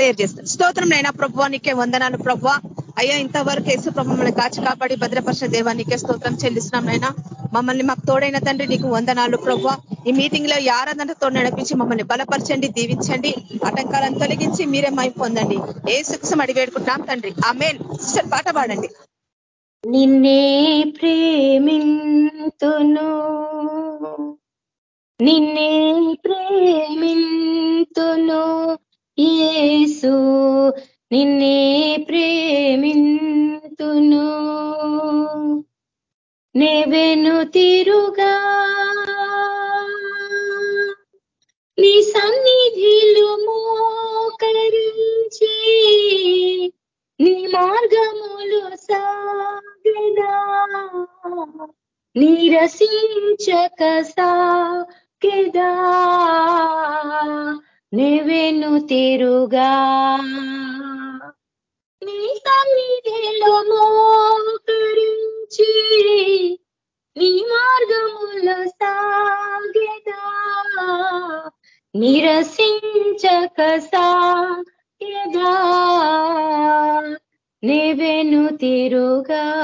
Prayer చేస్తాను. స్తోత్రం అయినా ప్రభు నీకే వందనాలు ప్రభు అయ్యా ఇంతవరకు యేసు ప్రభు మమ్మల్ని కాచి కాపాడి భద్రపరిచిన దేవానికే స్తోత్రం చెల్లిస్తున్నాం నైనా మమ్మల్ని మాకు తోడైన తండ్రి నీకు వందనాలు ప్రభు ఈ మీటింగ్లో ఈ ఆరాధనతో నడిపించి మమ్మల్ని బలపరచండి దీవించండి ఆటంకాలను తొలగించి మీరే మై పొందండి. ఏ సుఖసం అడిగి తండ్రి. ఆ మేన్ సిస్టర్ పాట పాడండి. నిన్నే ప్రేమింతును. నిన్నే ప్రేమింతును. ఏసు నిన్నే ప్రేమింతును. నేవెను తిరుగా నీ సన్నిధిలు మోకరించి నీ మార్గములు సాగదా నీరసించక సాగదా. నువ్వేను తీరుగా. నీ సన్నిధిలో మోకరించి నీ మార్గములో సాగేదా. నిరసించక సాగేదా. నెవెను తిరుగా.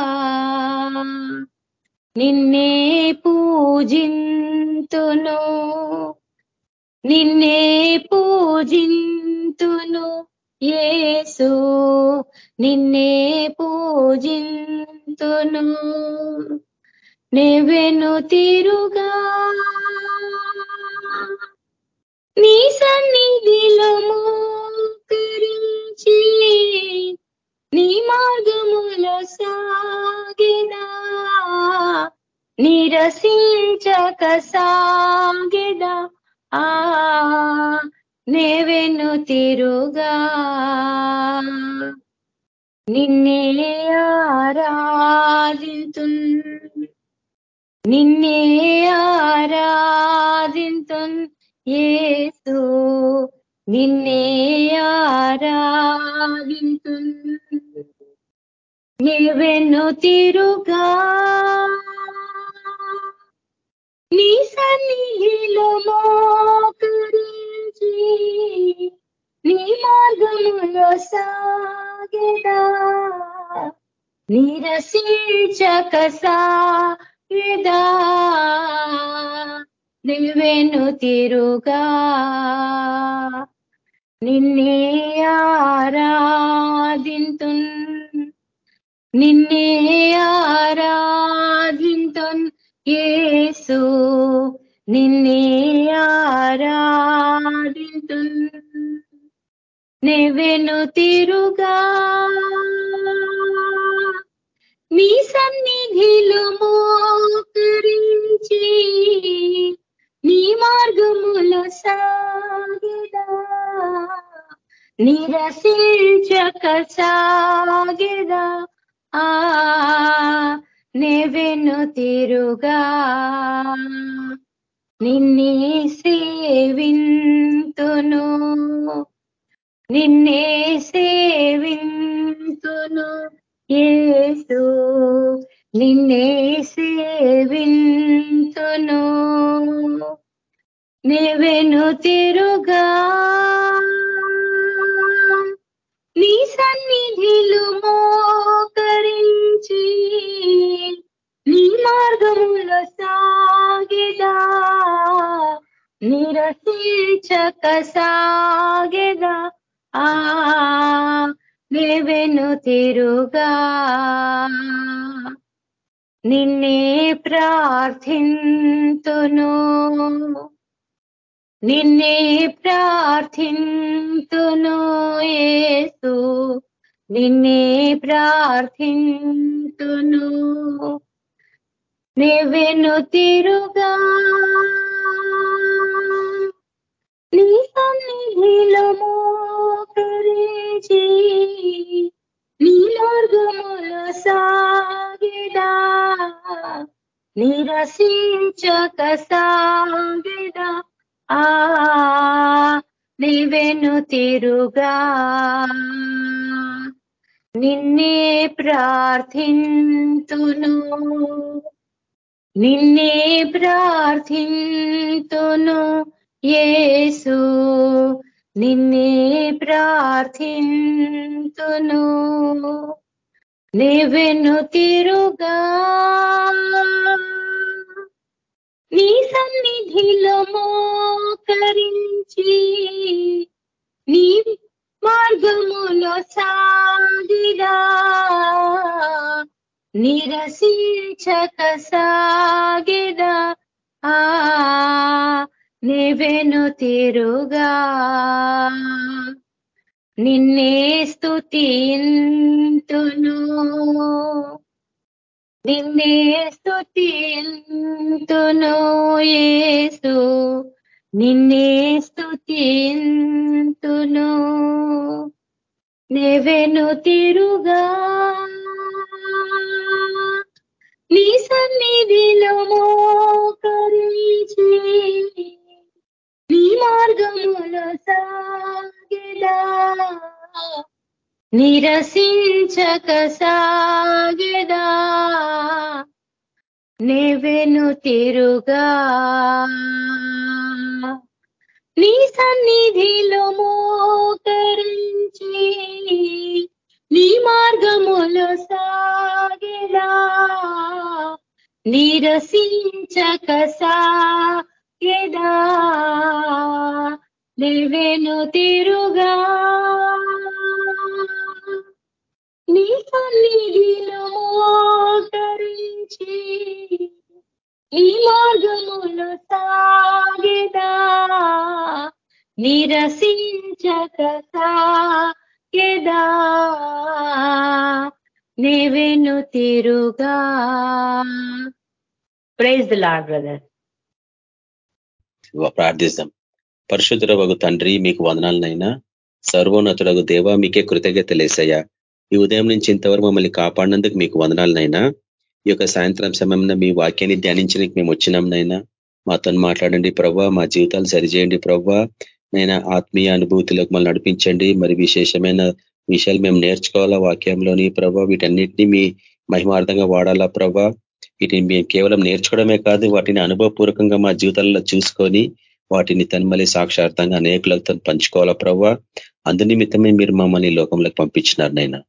నిన్నే పూజింతును. నిన్నే పూజింతును ఏసు నిన్నే పూజింతును. నెవెను తిరుగా. నీ సన్నిధిలో మోకరించి నీ మార్గములో సాగినా. నిరసించక సాగిదా ఆ నేవెను తిరుగా. నిన్నే ఆరాధింతు నిన్నే ఆరాధింతు ఏసు నిన్నే ఆరాధింతు నేవెను తిరుగా. నీ సన్నిధిలో మోకరించి నీ మార్గములో సాగెదా నిరసించక సాగెదా? నివెను తిరుగా నిన్నే ఆరాధింతున్ నిన్నే ఆరాధింతున్. ఏసు నిన్నే ఆరాధింతు నెవెను తిరుగా. నీ సన్నిధిలో మోకరించి నీ మార్గములో సాగిదా నిరసించక సాగిదా ఆ నెవెను తిరుగా. నిన్నే సేవింతును. నిన్నే సేవింతును ఏసు నిన్నే సేవింతును. నెవెను తిరుగా. నీ సన్నిధిలు మో మార్గములో సాగేదా నిరసించక సాగేదా ఆ దేవెను తిరుగా. నిన్నే ప్రార్థింతును. నిన్నే ప్రార్థింతును ఏసు నిన్నే ప్రార్థింతును. నెవెను తిరుగా. నీ సన్నిధిలో మోకరించి నీ మార్గముల సాగిదా. నిరసించక సాగిదా. ఆ నీవెను తిరుగా. నిన్నే ప్రార్థింతును. నిన్నే ప్రార్థింతును ఏసు నిన్నే ప్రార్థింతును. నీవెను తిరుగా. నీ సన్నిధిలో మోకరించి నీ మార్గములో సాగిరా. నిరసించక సాగిదా ఆ నీవెను తిరుగా. నిన్నే స్థుతింతును నిన్నే స్థుతింతును ఏసు నిన్నే స్థుతింతును నెవెను తిరుగా. నీ సన్నిధిలో మోకరించి నీ మార్గములో సాగిదా? నిరసించక సాగిదా? నెవెను తిరుగా. నీ సన్నిధిలో మోక నిరసించక సాగిదా నెవెను తిరుగా. నీ సన్నిధిలో మోకరించి ఈ మార్గములు సాగేదా. నిరసించక సాగిదా నీవెను తిరుగా. ప్రైజ్ ది లార్డ్ బ్రదర్ ప్రార్థిస్తాం. పరిశుద్ధురవగు తండ్రి మీకు వందనాలనైనా. సర్వోన్నతుడగు దేవ మీకే కృతజ్ఞతలేసయ్యా ఈ ఉదయం నుంచి ఇంతవరకు మమ్మల్ని కాపాడినందుకు మీకు వందనాలనైనా. ఈ యొక్క సాయంత్రం సమయంలో మీ వాక్యాన్ని ధ్యానించడానికి మేము వచ్చినాంనైనా. మాతో మాట్లాడండి ప్రవ్వా మా జీవితాలు సరిచేయండి ప్రవ్వా. నైనా ఆత్మీయ అనుభూతిలోకి మమ్మల్ని నడిపించండి. మరి విశేషమైన విషయాలు మేము నేర్చుకోవాలా వాక్యంలోని ప్రభా వీటన్నిటినీ మీ మహిమార్థంగా వాడాలా ప్రభా వీటిని మేము కేవలం నేర్చుకోవడమే కాదు వాటిని అనుభవపూర్వకంగా మా జీవితాలలో చూసుకొని వాటిని తన్మలి సాక్షార్థంగా అనేకులతో పంచుకోవాలా ప్రవ్వా? అందునిమిత్తమే మీరు మమ్మల్ని లోకంలోకి పంపించినారు నైనా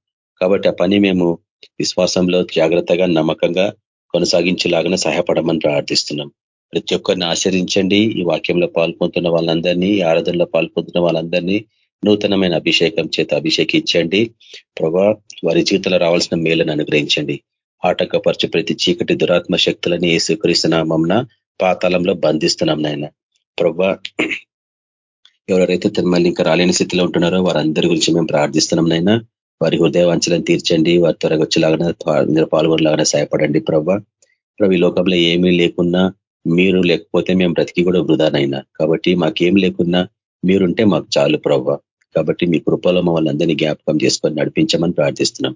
కాబట్టి ఆ పని మేము విశ్వాసంలో జాగ్రత్తగా నమ్మకంగా కొనసాగించేలాగానే సహాయపడమని ప్రార్థిస్తున్నాం. ప్రతి ఒక్కరిని ఆశ్రయించండి. ఈ వాక్యంలో పాల్పొందుతున్న వాళ్ళందరినీ ఈ ఆరాధనలో పాల్పొందుతున్న వాళ్ళందరినీ నూతనమైన అభిషేకం చేత అభిషేకించండి. ప్రభా వారి జీవితంలో రావాల్సిన మేలను అనుగ్రహించండి. ఆటంకపరచు ప్రతి చీకటి దురాత్మ శక్తులని ఏసుకరిస్తున్నామన్న పాతాళంలో బంధిస్తున్నాం నాయన. ప్రభా ఎవరైతే మళ్ళీ ఇంకా రాలేని స్థితిలో ఉంటున్నారో వారందరి గురించి మేము ప్రార్థిస్తున్నాం నైనా వారి హృదయవాంఛలను తీర్చండి వారి త్వరగా వచ్చేలాగా మీరు పాల్గొనలాగా సహాయపడండి ప్రభా. ప్రభు ఈ లోకంలో ఏమీ లేకున్నా మీరు లేకపోతే మేము బ్రతికి కూడా వృధానైనా కాబట్టి మాకేం లేకున్నా మీరుంటే మాకు చాలు ప్రవ్వ కాబట్టి మీ కృపలో మమ్మల్ని అందరినీ జ్ఞాపకం చేసుకొని నడిపించమని ప్రార్థిస్తున్నాం.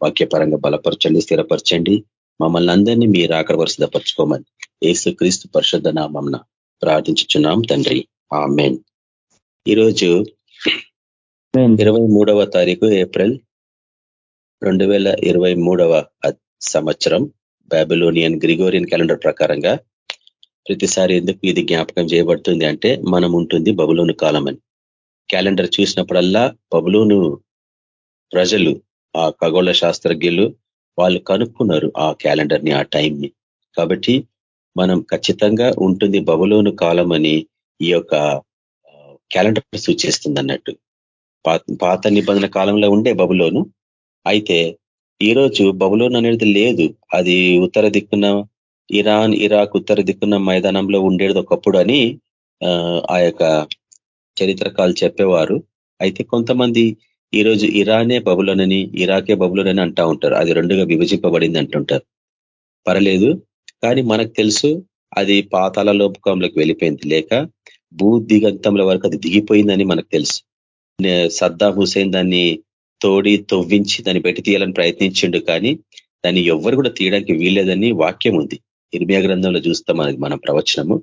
వాక్యపరంగా బలపరచండి స్థిరపరచండి. మమ్మల్ని అందరినీ మీరు ఆకర వరుసపరచుకోమని ఏసు క్రీస్తు పరిషత్ నామంన ప్రార్థించుచున్నాం తండ్రి. ఆ మెయిన్ ఈరోజు ఇరవై మూడవ తారీఖు ఏప్రిల్ రెండు వేల ఇరవై మూడవ సంవత్సరం. బాబిలోనియన్ గ్రిగోరియన్ క్యాలెండర్ ప్రకారంగా ప్రతిసారి ఎందుకు ఇది జ్ఞాపకం చేయబడుతుంది అంటే మనం ఉంటుంది బబులోను కాలం అని క్యాలెండర్ చూసినప్పుడల్లా బబులోను ప్రజలు ఆ ఖగోళ శాస్త్రజ్ఞులు వాళ్ళు కనుక్కున్నారు ఆ క్యాలెండర్ని ఆ టైంని కాబట్టి మనం ఖచ్చితంగా ఉంటుంది బబులోను కాలం అని ఈ యొక్క క్యాలెండర్ సూచిస్తుంది అన్నట్టు పాత నిబంధన కాలంలో ఉండే బబులోను. అయితే ఈరోజు బబులోన్ అనేది లేదు. అది ఉత్తర దిక్కున ఇరాన్ ఇరాక్ ఉత్తర దిక్కున్న మైదానంలో ఉండేది ఒకప్పుడు అని ఆ యొక్క చరిత్రకాలు చెప్పేవారు. అయితే కొంతమంది ఈరోజు ఇరానే బబులోనని ఇరాకే బబులోనని అంటా ఉంటారు. అది రెండుగా విభజింపబడింది అంటుంటారు. పర్లేదు కానీ మనకు తెలుసు అది పాతాల లోపకంలోకి వెళ్ళిపోయింది. లేక భూ దిగంతంల వరకు అది దిగిపోయిందని మనకు తెలుసు. సద్దా హుసేన్ దాన్ని తోడి తొవ్వించి దాన్ని పెట్టి తీయాలని ప్రయత్నించిండు కానీ దాన్ని ఎవ్వరు కూడా తీయడానికి వీల్లేదని వాక్యం ఉంది. ఇర్మియా గ్రంథంలో చూస్తాం అది మన ప్రవచనము.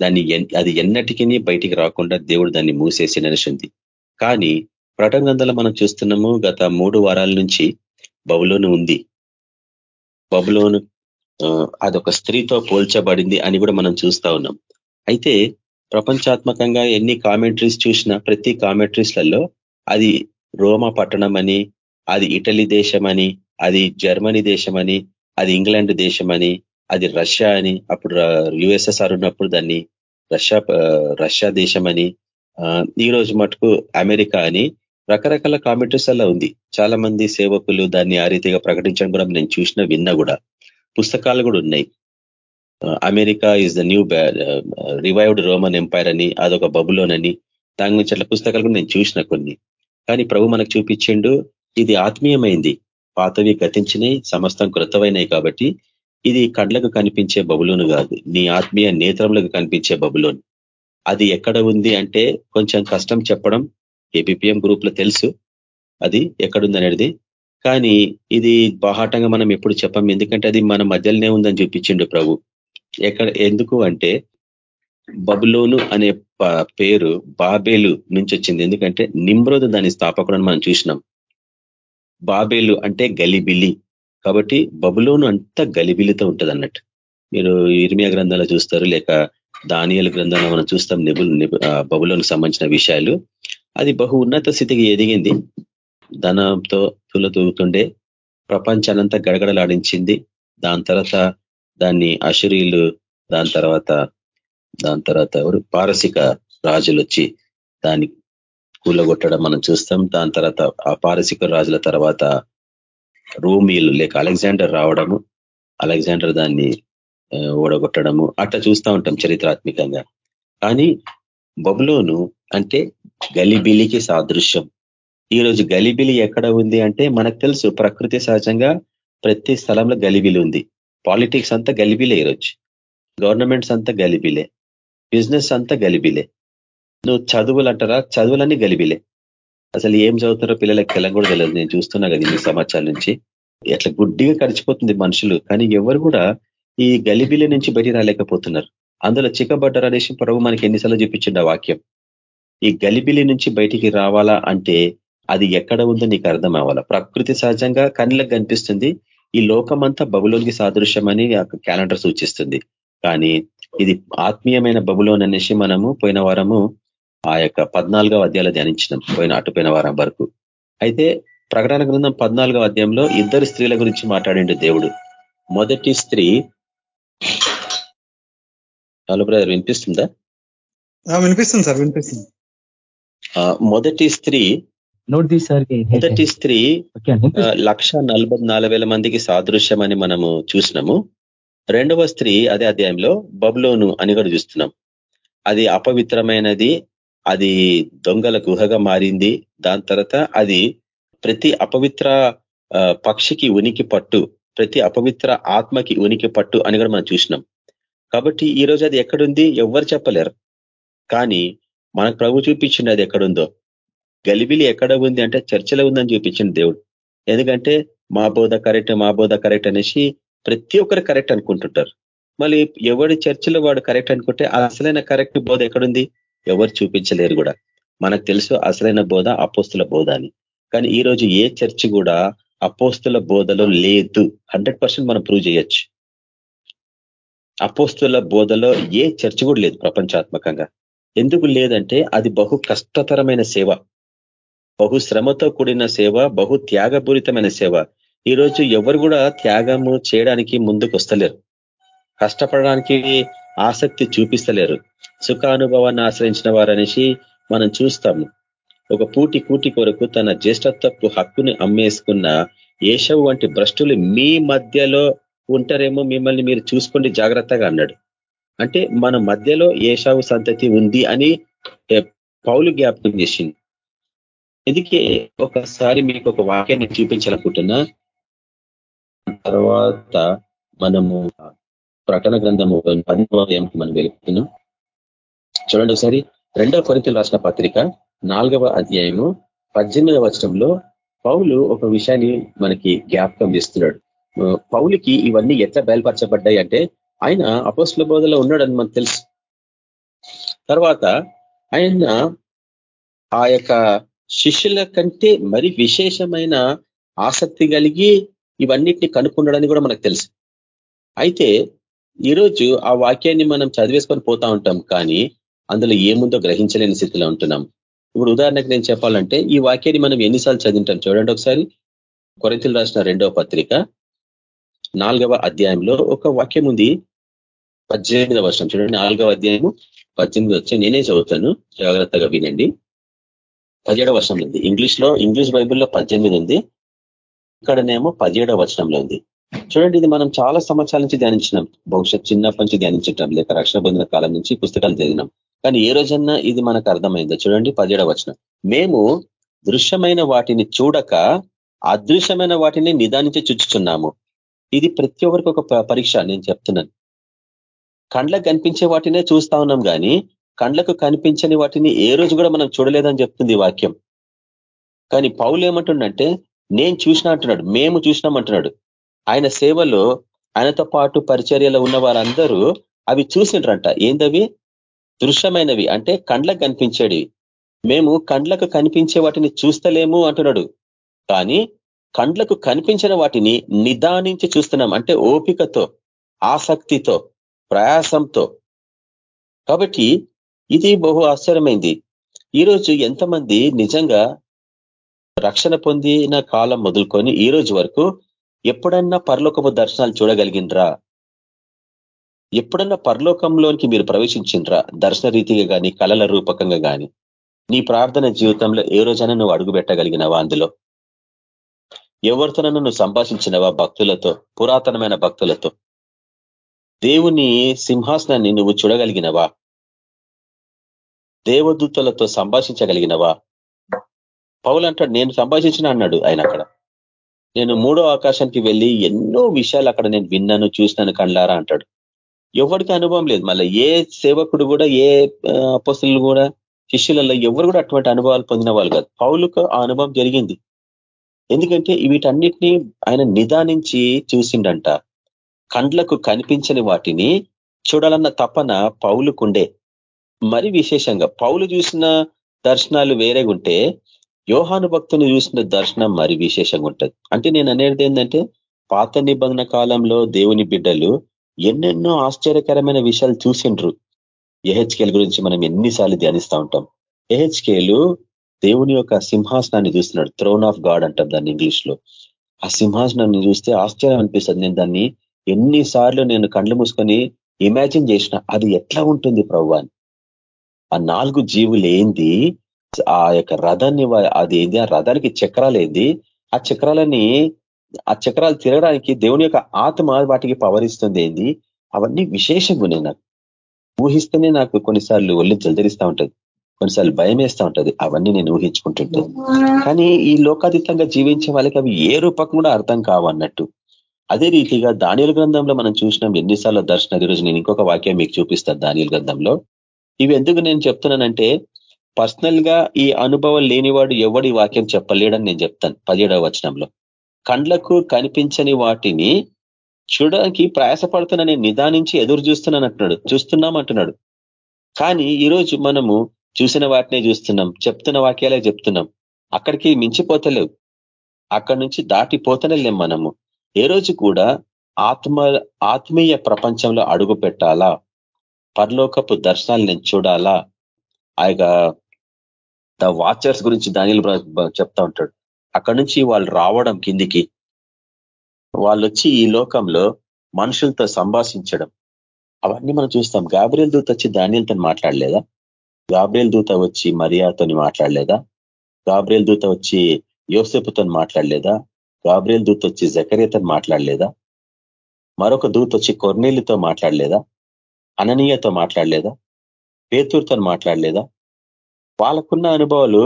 దాన్ని అది ఎన్నటికీ బయటికి రాకుండా దేవుడు దాన్ని మూసేసి నడిచింది కానీ ప్రటన గ్రంథంలో మనం చూస్తున్నాము గత మూడు వారాల నుంచి బబులోను ఉంది. బబులోను అదొక స్త్రీతో పోల్చబడింది అని కూడా మనం చూస్తా ఉన్నాం. అయితే ప్రపంచాత్మకంగా ఎన్ని కామెంట్రీస్ చూసినా ప్రతి కామెంట్రీస్లలో అది రోమా పట్టణం అని అది ఇటలీ దేశమని అది జర్మనీ దేశమని అది ఇంగ్లాండ్ దేశమని అది రష్యా అని అప్పుడు యుఎస్ఎస్ఆర్ ఉన్నప్పుడు దాన్ని రష్యా రష్యా దేశమని ఈ రోజు మటుకు అమెరికా అని రకరకాల కామెంటరీస్ అలా ఉంది. చాలా మంది సేవకులు దాన్ని ఆ రీతిగా ప్రకటించడం కూడా నేను చూసిన విన్నా కూడా. పుస్తకాలు కూడా ఉన్నాయి. America is the new revived Roman empire అని అదొక బబులోన్ అని దాని గురించి అట్లా పుస్తకాలు కూడా నేను చూసిన కొన్ని. కానీ ప్రభు మనకు చూపించిండు ఇది ఆత్మీయమైంది. పాతవి గతించినాయి సమస్తం కృతమైనవి కాబట్టి ఇది కండ్లకు కనిపించే బబులోను కాదు. నీ ఆత్మీయ నేత్రములకు కనిపించే బబులోను. అది ఎక్కడ ఉంది అంటే కొంచెం కష్టం చెప్పడం ఏబిపిఎం గ్రూప్లో తెలుసు. అది ఎక్కడుంది అనేది కానీ ఇది బాహాటంగా మనం ఎప్పుడు చెప్పం. ఎందుకంటే అది మన మధ్యలోనే ఉందని చూపించిండు ప్రభు. ఎక్కడ ఎందుకు అంటే బబులోను అనే పేరు బాబేలు నుంచి వచ్చింది ఎందుకంటే నిమ్రోదు దాని స్థాపకుడు మనం చూసినాం. బాబేలు అంటే గలిబిలి. కాబట్టి బబులోను అంతా గలిబిలితో ఉంటుంది అన్నట్టు మీరు ఇర్మియా గ్రంథాలు చూస్తారు లేక దానియల గ్రంథంలో మనం చూస్తాం నిబుల్ బబులోనికి సంబంధించిన విషయాలు. అది బహు ఉన్నత స్థితికి ఎదిగింది. ధనంతో తూలుతూగుతుండే ప్రపంచానంతా గడగడలాడించింది. దాని తర్వాత దాన్ని అశరీలు దాని తర్వాత దాని తర్వాత ఎవరు? పారసిక రాజులు వచ్చి దాన్ని కూలగొట్టడం మనం చూస్తాం. దాని తర్వాత ఆ పారసిక రాజుల తర్వాత రోమిలు లేక అలెగ్జాండర్ రావడము అలెగ్జాండర్ దాన్ని ఓడగొట్టడము అట్లా చూస్తూ ఉంటాం చరిత్రాత్మకంగా. కానీ బబులోను అంటే గలిబిలికి సాదృశ్యం. ఈరోజు గలిబిలి ఎక్కడ ఉంది అంటే మనకు తెలుసు ప్రకృతి సహజంగా ప్రతి స్థలంలో గలిబిలి ఉంది. పాలిటిక్స్ అంతా గలిబిలే ఈరోజు. గవర్నమెంట్స్ అంతా గలిబిలే. బిజినెస్ అంతా గలిబిలే. నువ్వు చదువులు అంటారా? చదువులన్నీ గలిబిలే. అసలు ఏం చదువుతారో పిల్లలకి తెలం కూడా తెలియదు నేను చూస్తున్నా కదా ఈ సమాచారం నుంచి. ఎట్లా గుడ్డిగా కరిచిపోతుంది మనుషులు. కానీ ఎవరు కూడా ఈ గలిబిలి నుంచి బయట రాలేకపోతున్నారు. అందులో చిక్కబడ్డారు అనేసి ప్రభు మనకి ఎన్నిసార్లు చూపించిండు ఆ వాక్యం. ఈ గలిబిలి నుంచి బయటికి రావాలా అంటే అది ఎక్కడ ఉందో నీకు అర్థం అవ్వాలా. ప్రకృతి సహజంగా కళ్ళకు కనిపిస్తుంది. ఈ లోకమంతా బబులోనికి సాదృశ్యమని క్యాలెండర్ సూచిస్తుంది. కానీ ఇది ఆత్మీయమైన బబులోన్ అనేసి మనము పోయిన వారము ఆ యొక్క పద్నాలుగవ అధ్యాయాలు ధ్యానించినాం. పోయిన అటుపోయిన వారం వరకు. అయితే ప్రకటన గ్రంథం పద్నాలుగవ అధ్యాయంలో ఇద్దరు స్త్రీల గురించి మాట్లాడిండు దేవుడు. మొదటి స్త్రీ. హలో బ్రదర్ వినిపిస్తుందా? వినిపిస్తుంది సార్ వినిపిస్తుంది. మొదటి స్త్రీ నోట్ మొదటి స్త్రీ లక్ష మందికి సాదృశ్యం అని మనము చూసినాము. రెండవ స్త్రీ అదే అధ్యాయంలో బబులోను అని కూడా చూస్తున్నాం. అది అపవిత్రమైనది అది దొంగల గుహగా మారింది. దాని తర్వాత అది ప్రతి అపవిత్ర పక్షికి ఉనికి పట్టు ప్రతి అపవిత్ర ఆత్మకి ఉనికి పట్టు అని కూడా మనం చూసినాం. కాబట్టి ఈ రోజు అది ఎక్కడుంది? ఎవ్వరు చెప్పలేరు. కానీ మనకు ప్రభు చూపించింది అది ఎక్కడుందో. గలిబిలి ఎక్కడ ఉంది అంటే చర్చలో ఉందని చూపించింది దేవుడు. ఎందుకంటే మా బోధ కరెక్ట్ మా బోధ కరెక్ట్ అనేసి ప్రతి ఒక్కరు కరెక్ట్ అనుకుంటుంటారు. మళ్ళీ ఎవడి చర్చిలో వాడు కరెక్ట్ అనుకుంటే అసలైన కరెక్ట్ బోధ ఎక్కడుంది? ఎవరు చూపించలేరు కూడా. మనకు తెలుసు అసలైన బోధ అపోస్తుల బోధ అని. కానీ ఈ రోజు ఏ చర్చి కూడా అపోస్తుల బోధలో లేదు. హండ్రెడ్ మనం ప్రూవ్ చేయొచ్చు. అపోస్తుల బోధలో ఏ చర్చ్ కూడా లేదు ప్రపంచాత్మకంగా. ఎందుకు లేదంటే అది బహు కష్టతరమైన సేవ. బహు శ్రమతో కూడిన సేవ బహు త్యాగపూరితమైన సేవ. ఈరోజు ఎవరు కూడా త్యాగము చేయడానికి ముందుకు వస్తలేరు కష్టపడడానికి ఆసక్తి చూపిస్తలేరు. సుఖానుభవాన్ని ఆశ్రయించిన వారనేసి మనం చూస్తాము. ఒక పూటి కూటి కొరకు తన జ్యేష్ఠత్వపు హక్కుని అమ్మేసుకున్న ఏషవు వంటి భ్రష్టులు మీ మధ్యలో ఉంటారేమో మిమ్మల్ని మీరు చూసుకోండి జాగ్రత్తగా అన్నాడు. అంటే మన మధ్యలో ఏషావు సంతతి ఉంది అని పౌలు జ్ఞాపకం చేసింది. ఎందుకే ఒకసారి మీకు ఒక వాక్యాన్ని చూపించాలనుకుంటున్నా. తర్వాత మనము ప్రకటన గ్రంథము పదికి మనం వెళుతున్నాం. చూడండి ఒకసారి. రెండవ కొరితలు రాసిన పత్రిక నాలుగవ అధ్యాయము పద్దెనిమిదవ వచనంలో పౌలు ఒక విషయాన్ని మనకి జ్ఞాపకం చేస్తున్నాడు. పౌలికి ఇవన్నీ ఎట్లా బయలుపరచబడ్డాయి అంటే ఆయన అపోస్ల బోధలో ఉన్నాడని మనకు తెలుసు. తర్వాత ఆయన ఆ యొక్క శిష్యుల కంటే మరి విశేషమైన ఆసక్తి కలిగి ఇవన్నిటిని కనుక్కున్నాడని కూడా మనకు తెలుసు. అయితే ఈరోజు ఆ వాక్యాన్ని మనం చదివేసుకొని పోతా ఉంటాం కానీ అందులో ఏముందో గ్రహించలేని స్థితిలో ఉంటున్నాం. ఇప్పుడు ఉదాహరణకు నేను చెప్పాలంటే ఈ వాక్యాన్ని మనం ఎన్నిసార్లు చదివింటాం చూడండి ఒకసారి. కొరతలు రాసిన రెండవ పత్రిక నాలుగవ అధ్యాయంలో ఒక వాక్యం ఉంది. పద్దెనిమిదవ వర్షం చూడండి నాలుగవ అధ్యాయము పద్దెనిమిది వచ్చి నేనే చదువుతాను. జాగ్రత్తగా వినండి. పదిహేడవ వర్షంలో ఉంది. ఇంగ్లీష్లో ఇంగ్లీష్ బైబిల్లో పద్దెనిమిది ఉంది. ఇక్కడనేమో పదిహేడవ వచనంలో ఉంది. చూడండి ఇది మనం చాలా సంవత్సరాల నుంచి ధ్యానించినాం. బహుశా చిన్నప్పటి నుంచి ధ్యానించటం లేక రక్షణ పొందిన కాలం నుంచి పుస్తకాలు చదివినాం. కానీ ఏ రోజన్నా ఇది మనకు అర్థమైందో? చూడండి పదిహేడవ వచనం. మేము దృశ్యమైన వాటిని చూడక అదృశ్యమైన వాటిని నిదానించి చుచ్చుచున్నాము ఇది ప్రతి ఒక్కరికి ఒక పరీక్ష. నేను చెప్తున్నాను. కండ్లకు కనిపించే వాటినే చూస్తా ఉన్నాం కానీ కండ్లకు కనిపించని వాటిని ఏ రోజు కూడా మనం చూడలేదని చెప్తుంది వాక్యం. కానీ పౌలు ఏమంటుండంటే నేను చూసిన అంటున్నాడు. మేము చూసినామంటున్నాడు ఆయన సేవలో ఆయనతో పాటు పరిచర్యలో ఉన్న వారందరూ అవి చూసిండ్రంట ఏందవి? దృశ్యమైనవి. అంటే కండ్లకు కనిపించేవి మేము కండ్లకు కనిపించే వాటిని చూస్తలేము అంటున్నాడు. కానీ కండ్లకు కనిపించిన వాటిని నిదానించి చూస్తున్నాం. అంటే ఓపికతో ఆసక్తితో. ప్రయాసంతో. కాబట్టి ఇది బహు ఆశ్చర్యమైంది. ఈరోజు ఎంతమంది నిజంగా రక్షణ పొందిన కాలం మొదలుకొని ఈ రోజు వరకు ఎప్పుడన్నా పరలోకపు దర్శనాలు చూడగలిగినరా ఎప్పుడన్నా పరలోకంలోనికి మీరు ప్రవేశించిండ్రా? దర్శన రీతిగా కానీ కళల రూపకంగా కానీ నీ ప్రార్థన జీవితంలో ఏ రోజైనా నువ్వు అడుగు పెట్టగలిగినవా అందులో? ఎవరితోనన్నా నువ్వు సంభాషించినవా భక్తులతో పురాతనమైన భక్తులతో? దేవుని సింహాసనాన్ని నువ్వు చూడగలిగినవా? దేవదూతలతో సంభాషించగలిగినవా? పౌలు అంటాడు నేను సంభాషించిన అన్నాడు ఆయన అక్కడ. నేను మూడో ఆకాశానికి వెళ్ళి ఎన్నో విషయాలు అక్కడ నేను విన్నాను చూసినాను కండ్లారా అంటాడు. ఎవరికి అనుభవం లేదు. మళ్ళీ ఏ సేవకుడు కూడా ఏ అపస్తులు కూడా శిష్యులలో ఎవరు కూడా అటువంటి అనుభవాలు పొందిన వాళ్ళు కాదు. పౌలకు ఆ అనుభవం జరిగింది. ఎందుకంటే వీటన్నిటినీ ఆయన నిదానించి చూసిండంట. కండ్లకు కనిపించని వాటిని చూడాలన్న తపన పౌలుకుండే. మరి విశేషంగా పౌలు చూసిన దర్శనాలు వేరేగుంటే యోహాను భక్తుని చూసిన దర్శనం మరి విశేషంగా ఉంటుంది అంటే నేను అనేది ఏంటంటే పాత నిబంధన కాలంలో దేవుని బిడ్డలు ఎన్నెన్నో ఆశ్చర్యకరమైన విషయాలు చూసిండ్రు. ఎహెచ్కేల్ గురించి మనం ఎన్నిసార్లు ధ్యానిస్తూ ఉంటాం. ఎహెచ్కేలు దేవుని యొక్క సింహాసనాన్ని చూస్తున్నాడు. థ్రోన్ ఆఫ్ గాడ్ అంటాం దాన్ని ఇంగ్లీష్లో ఆ సింహాసనాన్ని చూస్తే ఆశ్చర్యం అనిపిస్తుంది. నేను దాన్ని ఎన్నిసార్లు నేను కళ్ళు మూసుకొని ఇమాజిన్ చేసిన అది ఎట్లా ఉంటుంది ప్రభు ఆ నాలుగు జీవులు ఏంది? ఆ యొక్క రథాన్ని అది ఏంది? ఆ రథానికి చక్రాలు ఏంది? ఆ చక్రాలని ఆ చక్రాలు తిరగడానికి దేవుని యొక్క ఆత్మ వాటికి పవరిస్తుంది ఏంది? అవన్నీ విశేషంగా ఉన్నాయి నాకు. ఊహిస్తేనే నాకు కొన్నిసార్లు ఒళ్ళు జల్దరిస్తూ ఉంటది. కొన్నిసార్లు భయం వేస్తూ ఉంటది. అవన్నీ నేను ఊహించుకుంటుంటే. కానీ ఈ లోకాతీతంగా జీవించే వాళ్ళకి అవి ఏ రూపం కూడా అర్థం కావన్నట్టు అదే రీతిగా దానిల గ్రంథంలో మనం చూసినాం ఎన్నిసార్లు దర్శనం ఈరోజు నేను ఇంకొక వాక్యం మీకు చూపిస్తాను దానిల గ్రంథంలో. ఇవి ఎందుకు నేను చెప్తున్నానంటే పర్సనల్గా ఈ అనుభవం లేనివాడు ఎవడి వాక్యం చెప్పలేడని నేను చెప్తాను పదిహేడవ వచనంలో. కండ్లకు కనిపించని వాటిని చూడడానికి ప్రయాసపడుతున్నా నేను నిదానించి ఎదురు చూస్తున్నాను అంటున్నాడు చూస్తున్నాం అంటున్నాడు కానీ ఈరోజు మనము చూసిన వాటినే చూస్తున్నాం చెప్తున్న వాక్యాలే చెప్తున్నాం. అక్కడికి మించిపోతలేవు. అక్కడి నుంచి దాటిపోతనే లేం మనము. ఏ రోజు కూడా ఆత్మ ఆత్మీయ ప్రపంచంలో అడుగు పెట్టాలా? పరలోకపు దర్శనాలు నేను చూడాలా? ఆ ద వాచర్స్ గురించి దానిలు చెప్తా ఉంటాడు. అక్కడి నుంచి వాళ్ళు రావడం కిందికి వాళ్ళు వచ్చి ఈ లోకంలో మనుషులతో సంభాషించడం. అవన్నీ మనం చూస్తాం. గాబ్రియల్ దూత వచ్చి దానిలతో మాట్లాడలేదా? గాబ్రియల్ దూత వచ్చి మరియాతో మాట్లాడలేదా? గాబ్రియల్ దూత వచ్చి యోసేపుతో మాట్లాడలేదా? గాబ్రియల్ దూత వచ్చి జకరియతో మాట్లాడలేదా? మరొక దూత వచ్చి కొర్నీలితో మాట్లాడలేదా? అననీయతో మాట్లాడలేదా? పేతూరుతో మాట్లాడలేదా? వాళ్ళకున్న అనుభవాలు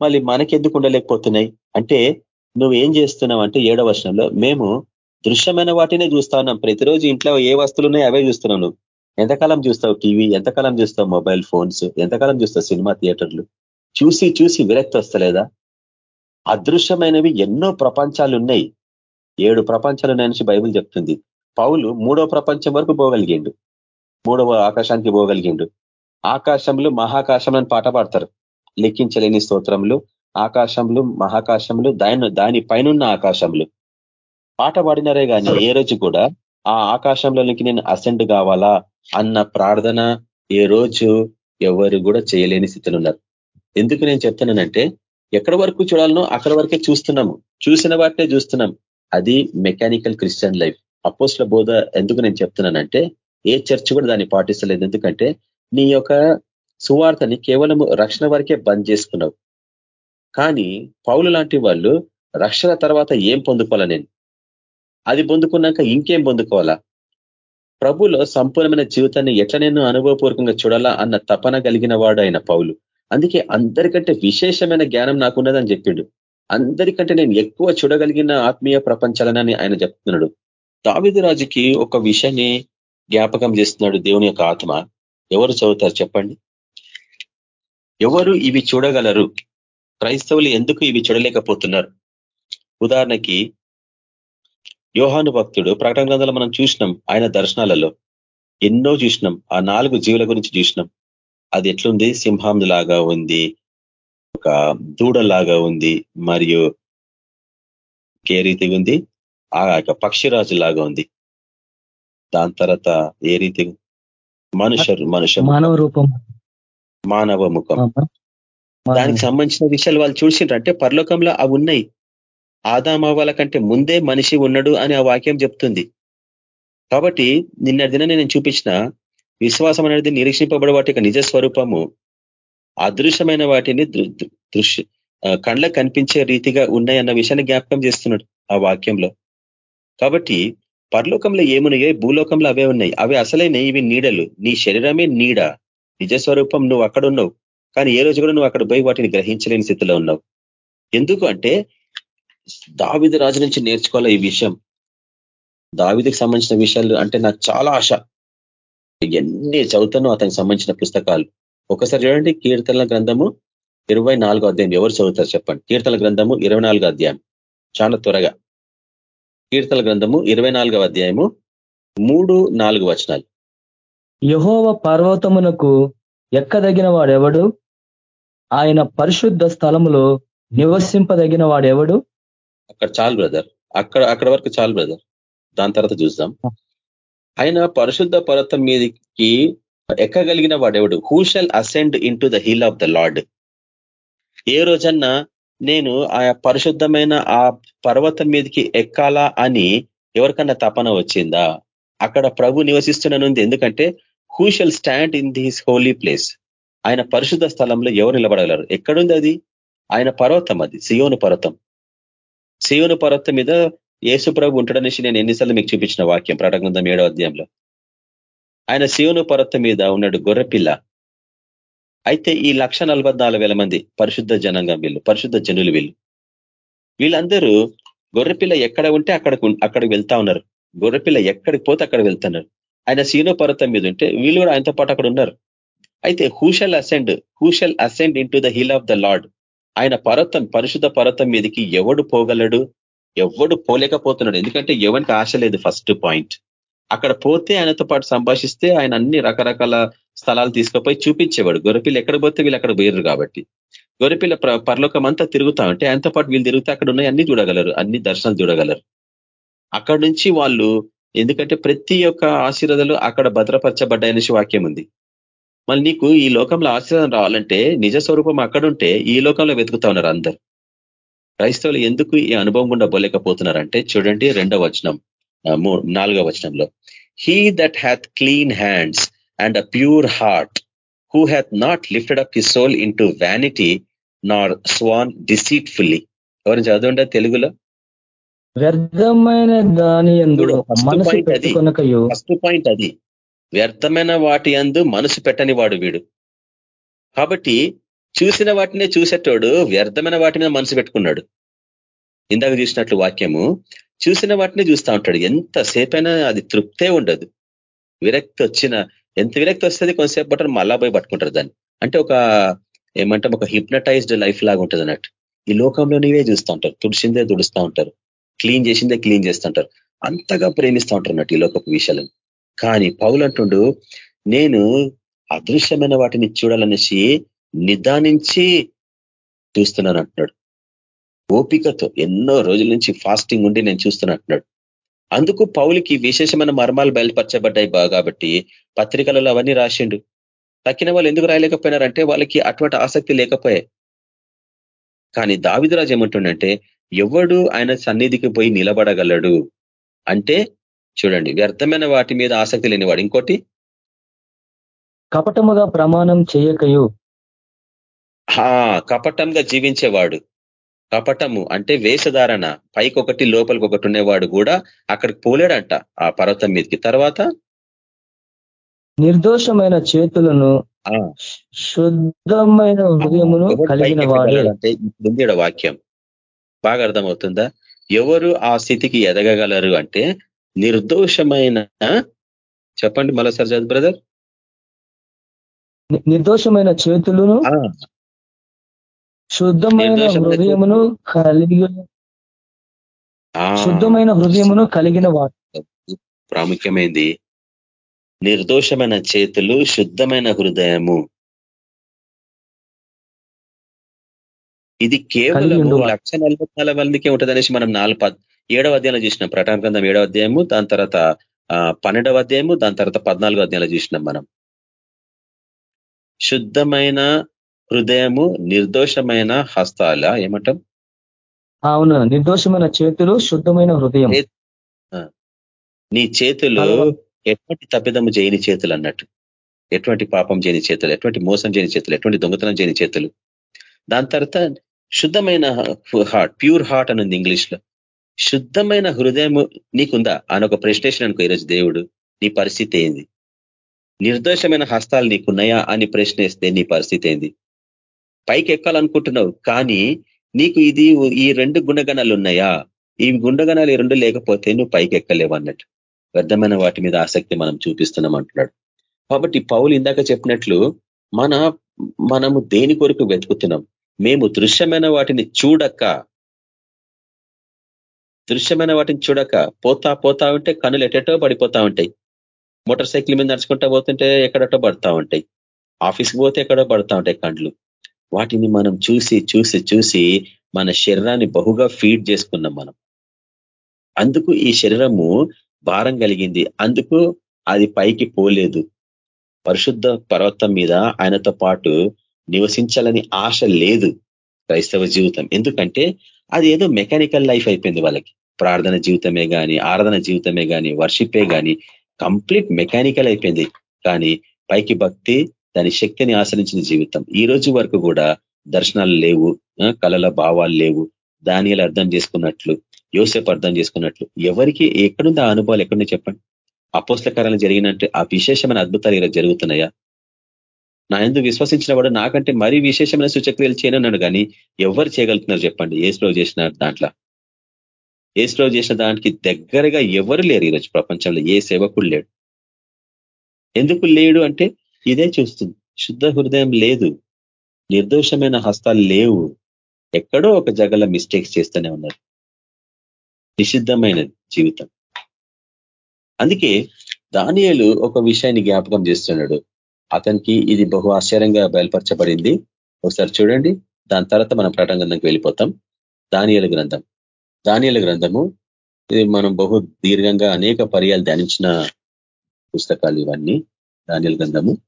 మళ్ళీ మనకెందుకు ఉండలేకపోతున్నాయి అంటే నువ్వేం చేస్తున్నావు అంటే ఏడవ వర్షంలో మేము దృశ్యమైన వాటినే చూస్తా ఉన్నాం ప్రతిరోజు ఇంట్లో ఏ వస్తువులు ఉన్నాయో అవే చూస్తున్నావు నువ్వు. ఎంతకాలం చూస్తావు టీవీ? ఎంతకాలం చూస్తావు మొబైల్ ఫోన్స్? ఎంతకాలం చూస్తావు సినిమా థియేటర్లు? చూసి చూసి విరక్తి వస్తలేదా? అదృశ్యమైనవి ఎన్నో ప్రపంచాలు ఉన్నాయి ఏడు ప్రపంచాలు ఉన్నాయని బైబుల్ చెప్తుంది. పౌలు మూడో ప్రపంచం వరకు పోగలిగిండు. మూడవ ఆకాశానికి పోగలిగిండు. ఆకాశంలో మహాకాశం అని పాట పాడతారు. లెక్కించలేని స్తోత్రములు ఆకాశంలో మహాకాశంలో దాని దాని పైనున్న ఆకాశంలో పాట పాడినారే కానీ ఏ రోజు కూడా ఆ ఆకాశంలోనికి నేను అసెండ్ కావాలా అన్న ప్రార్థన ఏ రోజు ఎవరు కూడా చేయలేని స్థితిలో ఉన్నారు. ఎందుకు నేను చెప్తున్నానంటే ఎక్కడి వరకు చూడాలనో అక్కడ వరకే చూస్తున్నాము. చూసిన వాటినే చూస్తున్నాం. అది మెకానికల్ క్రిస్టియన్ లైఫ్. అపోస్ల బోధ ఎందుకు నేను చెప్తున్నానంటే ఏ చర్చ్ కూడా దాన్ని పాటిస్తలేదు. ఎందుకంటే నీ యొక్క సువార్తని కేవలం రక్షణ వరకే బంద్ చేసుకున్నావు. కానీ పౌలు లాంటి వాళ్ళు రక్షణ తర్వాత ఏం పొందుకోవాలా నేను? అది పొందుకున్నాక ఇంకేం పొందుకోవాలా? ప్రభులో సంపూర్ణమైన జీవితాన్ని ఎట్లా నేను అనుభవపూర్వకంగా చూడాలా అన్న తపన కలిగిన వాడు ఆయన పౌలు. అందుకే అందరికంటే విశేషమైన జ్ఞానం నాకున్నదని చెప్పిండు. అందరికంటే నేను ఎక్కువ చూడగలిగిన ఆత్మీయ ప్రపంచాలనని ఆయన చెప్తున్నాడు. తావిది రాజుకి ఒక విషయాన్ని జ్ఞాపకం చేస్తున్నాడు దేవుని యొక్క ఆత్మ. ఎవరు చదువుతారు చెప్పండి? ఎవరు ఇవి చూడగలరు? క్రైస్తవులు ఎందుకు ఇవి చూడలేకపోతున్నారు? ఉదాహరణకి యోహాను భక్తుడు ప్రకటన గ్రంథాలు మనం చూసినాం ఆయన దర్శనాలలో. ఎన్నో చూసినాం. ఆ నాలుగు జీవుల గురించి చూసినాం. అది ఎట్లుంది? సింహం లాగా ఉంది. ఒక దూడలాగా ఉంది. మరియు ఏ రీతిగా ఉంది? ఆ యొక్క పక్షిరాజు లాగా ఉంది. దాని తర్వాత ఏ రీతి? మనుష మనుష మానవ రూపం. మానవ ముఖం. దానికి సంబంధించిన విషయాలు వాళ్ళు చూసిండ్రు. అంటే పరలోకంలో అవి ఉన్నాయి. ఆదామవ్వాల కంటే ముందే మనిషి ఉన్నాడు అని ఆ వాక్యం చెప్తుంది. కాబట్టి నిన్న దిన నేను చూపించిన విశ్వాసం అనేది నిరీక్షింపబడే వాటి నిజ స్వరూపము అదృశ్యమైన వాటిని దృశ్య కండ్లకు కనిపించే రీతిగా ఉన్నాయన్న విషయాన్ని జ్ఞాపకం చేస్తున్నాడు ఆ వాక్యంలో. కాబట్టి పరలోకంలో ఏమున్నాయో భూలోకంలో అవే ఉన్నాయి. అవి అసలైన ఇవి నీడలు. నీ శరీరమే నీడ. నిజస్వరూపం నువ్వు అక్కడ ఉన్నావు. కానీ ఏ రోజు కూడా నువ్వు అక్కడ పోయి వాటిని గ్రహించలేని స్థితిలో ఉన్నావు. ఎందుకు అంటే దావిది రాజు నుంచి నేర్చుకోవాలి ఈ విషయం. దావిదికి సంబంధించిన విషయాలు అంటే నాకు చాలా ఆశ. ఎన్ని చదువుతానో అతనికి సంబంధించిన పుస్తకాలు. ఒకసారి చూడండి కీర్తన గ్రంథము ఇరవై నాలుగో అధ్యాయం. ఎవరు చదువుతారు చెప్పండి. కీర్తన గ్రంథము ఇరవై అధ్యాయం. చాలా త్వరగా. కీర్తన గ్రంథము ఇరవై అధ్యాయము మూడు నాలుగు వచనాలు. యహోవ పర్వతమునకు ఎక్కదగిన వాడెవడు ఆయన పరిశుద్ధ స్థలములో నివసింపదగిన వాడెవడు అక్కడ చాలు బ్రదర్. అక్కడ అక్కడ వరకు చాలు బ్రదర్. దాని తర్వాత చూద్దాం. ఆయన పరిశుద్ధ పర్వతం మీదకి ఎక్కగలిగిన వాడెవడు? Who shall ascend in the hill of the lord ఏ రోజన్నా నేను ఆ పరిశుద్ధమైన ఆ పర్వతం మీదకి ఎక్కాలా అని ఎవరికన్నా తపన వచ్చిందా? అక్కడ ప్రభు నివసిస్తున్నానుంది ఎందుకంటే who shall stand in this holy place ఆయన పరిశుద్ధ స్థలంలో ఎవరు నిలబడగలరు? ఎక్కడుంది అది? ఆయన పర్వతం అది సియోను పర్వతం. సియోను పర్వతం మీద యేసు ప్రభు ఉంటాడనేసి నేను ఎన్నిసార్లు మీకు చూపించిన వాక్యం ప్రటగ్రంథం ఏడో అధ్యాయంలో. ఆయన సియోను పర్వతం మీద ఉన్నాడు గొర్రెపిల్ల అయితే ఈ లక్ష మంది పరిశుద్ధ జనంగం వీళ్ళు పరిశుద్ధ జనులు వీళ్ళు. వీళ్ళందరూ గొర్రెపిల్ల ఎక్కడ ఉంటే అక్కడ అక్కడికి వెళ్తా ఉన్నారు. గొర్రెపిల్ల ఎక్కడికి పోతే అక్కడ వెళ్తున్నారు. ఆయన సీనో పర్వతం మీద ఉంటే వీళ్ళు కూడా ఆయనతో పాటు అక్కడ ఉన్నారు. అయితే who shall ascend who shall ascend in the hill of the lord? ఆయన పర్వతం పరిశుద్ధ పర్వతం మీదకి ఎవడు పోగలడు? ఎవడు పోలేకపోతున్నాడు. ఎందుకంటే ఎవరికి ఆశ లేదు ఫస్ట్ పాయింట్ అక్కడ పోతే ఆయనతో పాటు సంభాషిస్తే ఆయన అన్ని రకరకాల స్థలాలు తీసుకుపోయి చూపించేవాడు. గొరపిల్లు ఎక్కడ పోతే వీళ్ళు అక్కడ పోయారు కాబట్టి. గొరపిల్ల పరలోకం అంతా తిరుగుతా ఉంటే ఆయనతో పాటు వీళ్ళు తిరిగితే అక్కడ ఉన్నాయి అన్ని చూడగలరు. అన్ని దర్శనాలు చూడగలరు. అక్కడ నుంచి వాళ్ళు ఎందుకంటే ప్రతి ఒక్క ఆశీర్వాదాలు అక్కడ భద్రపరచబడ్డాయనేసి వాక్యం ఉంది. మళ్ళీ నీకు ఈ లోకంలో ఆశీర్వాదం రావాలంటే నిజ స్వరూపం అక్కడుంటే ఈ లోకంలో వెతుకుతా ఉన్నారు అందరు. క్రైస్తవులు ఎందుకు ఈ అనుభవం గుండా పోలేకపోతున్నారంటే చూడండి రెండవ వచనం నాలుగవ వచనంలో. He that hath clean hands and a pure heart who hath not lifted up his soul in to vanity nor sworn deceitfully ఎవరిని చదవండి తెలుగులో? వ్యర్థమైన దాని ఫస్ట్ పాయింట్ అది. వ్యర్థమైన వాటి అందు మనసు పెట్టని వాడు వీడు. కాబట్టి చూసిన వాటినే చూసేటోడు వ్యర్థమైన వాటి మీద మనసు పెట్టుకున్నాడు. ఇందాక చూసినట్లు వాక్యము చూసిన వాటిని చూస్తూ ఉంటాడు. ఎంతసేపైనా అది తృప్తే ఉండదు. విరక్తి వచ్చిన ఎంత విరక్తి వస్తుంది కొంతసేపు పట్టారు మళ్ళా పోయి పట్టుకుంటారు దాన్ని. అంటే ఒక ఏమంటాం ఒక హిప్నటైజ్డ్ లైఫ్ లాగా ఉంటుంది అన్నట్టు. ఈ లోకంలో నీవే చూస్తూ ఉంటారు. తుడిసిందే తుడుస్తూ ఉంటారు. క్లీన్ చేసిందే క్లీన్ చేస్తుంటారు అంతగా ప్రేమిస్తూ ఉంటారు అన్నట్టు ఈ లోకపు విషయాలను. కానీ పౌలు అంటుండు నేను అదృశ్యమైన వాటిని చూడాలనేసి నిదానించి చూస్తున్నాను అంటున్నాడు ఓపికతో ఎన్నో రోజుల నుంచి ఫాస్టింగ్ ఉండి నేను చూస్తున్నా అంటున్నాడు అందుకు పౌలికి విశేషమైన మర్మాలు బయలుపరచబడ్డాయి బాగా కాబట్టి పత్రికలలో అవన్నీ రాసిండు. తక్కిన వాళ్ళు ఎందుకు రాయలేకపోయినారంటే వాళ్ళకి అటువంటి ఆసక్తి లేకపోయాయి. కానీ దావిదరాజు ఏమంటుండంటే ఎవడు ఆయన సన్నిధికి పోయి నిలబడగలడు? అంటే చూడండి వ్యర్థమైన వాటి మీద ఆసక్తి లేనివాడు. ఇంకోటి కపటముగా ప్రమాణం చేయకయు కపటంగా జీవించేవాడు. కపటము అంటే వేషధారణ. పైకొకటి లోపలికి ఒకటి ఉండేవాడు కూడా అక్కడికి పోలేడంట ఆ పర్వతం మీదకి. తర్వాత? నిర్దోషమైన చేతులను ఆ. శుద్ధమైన హృదయమును కలిగిన పైకి వాడే ఎక్కగలడంటే ఇప్పుడు వాక్యం. బాగా అర్థమవుతుందా? ఎవరు ఆ స్థితికి ఎదగగలరు అంటే నిర్దోషమైన చెప్పండి మరోసారి చదువు బ్రదర్. నిర్దోషమైన చేతులను శుద్ధమైన హృదయమును కలిగి శుద్ధమైన హృదయమును కలిగిన వాడు. ప్రాముఖ్యమైంది. నిర్దోషమైన చేతులు శుద్ధమైన హృదయము. ఇది కేవలం. లక్ష నలభై నాలుగు మందికే ఉంటుంది అనేసి మనం నాలుగు పద్ ఏడవ అధ్యాయంలో చూసినాం. ప్రటాన గ్రంథం ఏడవ అధ్యాయము దాని తర్వాత పన్నెండవ అధ్యాయము దాని తర్వాత పద్నాలుగో అధ్యాయంలో చూసినాం మనం. శుద్ధమైన హృదయము నిర్దోషమైన హస్తాల? ఏమంటాం? అవును నిర్దోషమైన చేతులు శుద్ధమైన హృదయం. నీ చేతులు ఎటువంటి తప్పిదము చేయని చేతులు అన్నట్టు. ఎటువంటి పాపం చేయని చేతులు ఎటువంటి మోసం చేయని చేతులు ఎటువంటి దొంగతనం చేయని చేతులు. దాని తర్వాత శుద్ధమైన హార్ట్ ప్యూర్ హార్ట్ అని ఉంది ఇంగ్లీష్లో శుద్ధమైన హృదయం నీకుందా? అని ఒక ప్రశ్నేషన్ అనుకో ఈరోజు దేవుడు. నీ పరిస్థితి ఏంది? నిర్దోషమైన హస్తాలు నీకున్నాయా అని ప్రశ్నేస్తే నీ పరిస్థితి ఏంది? పైకి ఎక్కాలనుకుంటున్నావు కానీ నీకు ఇది ఈ రెండు గుణగణాలు ఉన్నాయా ఈ గుండగణాలు ఈ రెండు లేకపోతే నువ్వు పైకి ఎక్కలేవు అన్నట్టు. వ్యర్థమైన వాటి మీద ఆసక్తి మనం చూపిస్తున్నాం అంటున్నాడు. కాబట్టి పౌలు ఇందాక చెప్పినట్లు మన మనము దేని కొరకు వెతుకుతున్నాం? మేము దృశ్యమైన వాటిని చూడక దృశ్యమైన వాటిని చూడక పోతా పోతా ఉంటే కనులు ఎటెటో పడిపోతా ఉంటాయి. మోటార్ సైకిల్ మీద నడుచుకుంటా పోతుంటే ఎక్కడటో పడతా ఉంటాయి. ఆఫీస్కి పోతే ఎక్కడో పడతా ఉంటాయి కండ్లు వాటిని మనం చూసి చూసి చూసి మన శరీరాన్ని బహుగా ఫీడ్ చేసుకున్నాం మనం. అందుకు ఈ శరీరము భారం కలిగింది. అందుకు అది పైకి పోలేదు. పరిశుద్ధ పర్వతం మీద ఆయనతో పాటు నివసించాలని ఆశ లేదు క్రైస్తవ జీవితం. ఎందుకంటే అది ఏదో మెకానికల్ లైఫ్ అయిపోయింది వాళ్ళకి. ప్రార్థన జీవితమే కానీ ఆరాధన జీవితమే కానీ వర్షిపే కానీ కంప్లీట్ మెకానికల్ అయిపోయింది. కానీ పైకి భక్తి దాని శక్తిని ఆశ్రయించిన జీవితం. ఈ రోజు వరకు కూడా దర్శనాలు లేవు కళల భావాలు లేవు. దానియాలు అర్థం చేసుకున్నట్లు యోసేపు అర్థం చేసుకున్నట్లు ఎవరికి ఎక్కడుంది ఆ అనుభవాలు ఎక్కడుంది చెప్పండి. అపోస్తకరాలు జరిగినట్టు ఆ విశేషమైన అద్భుతాలు ఇలా జరుగుతున్నాయా? నా ఎందుకు విశ్వసించిన వాడు నాకంటే మరీ విశేషమైన సూచక్రియలు చేయనన్నాడు కానీ ఎవరు చేయగలుగుతున్నారు చెప్పండి. ఏ స్లో చేసిన దాంట్లో? ఏ స్లో చేసిన దానికి దగ్గరగా ఎవరు లేరు ఈరోజు ప్రపంచంలో? ఏ సేవకుడు లేడు? ఎందుకు లేడు అంటే ఇదే చూస్తుంది. శుద్ధ హృదయం లేదు. నిర్దోషమైన హస్తాలు లేవు. ఎక్కడో ఒక జగల మిస్టేక్స్ చేస్తూనే ఉన్నారు. నిషిద్ధమైన జీవితం. అందుకే దానియలు ఒక విషయాన్ని జ్ఞాపకం చేస్తున్నాడు. అతనికి ఇది బహు ఆశ్చర్యంగా బయలుపరచబడింది. ఒకసారి చూడండి. దాని తర్వాత మనం ప్రకటన గ్రంథంకి వెళ్ళిపోతాం. దానియల గ్రంథం. దానియల గ్రంథము ఇది మనం బహు దీర్ఘంగా అనేక పర్యాలు ధ్యానించిన పుస్తకాలు ఇవన్నీ. దానియల గ్రంథము.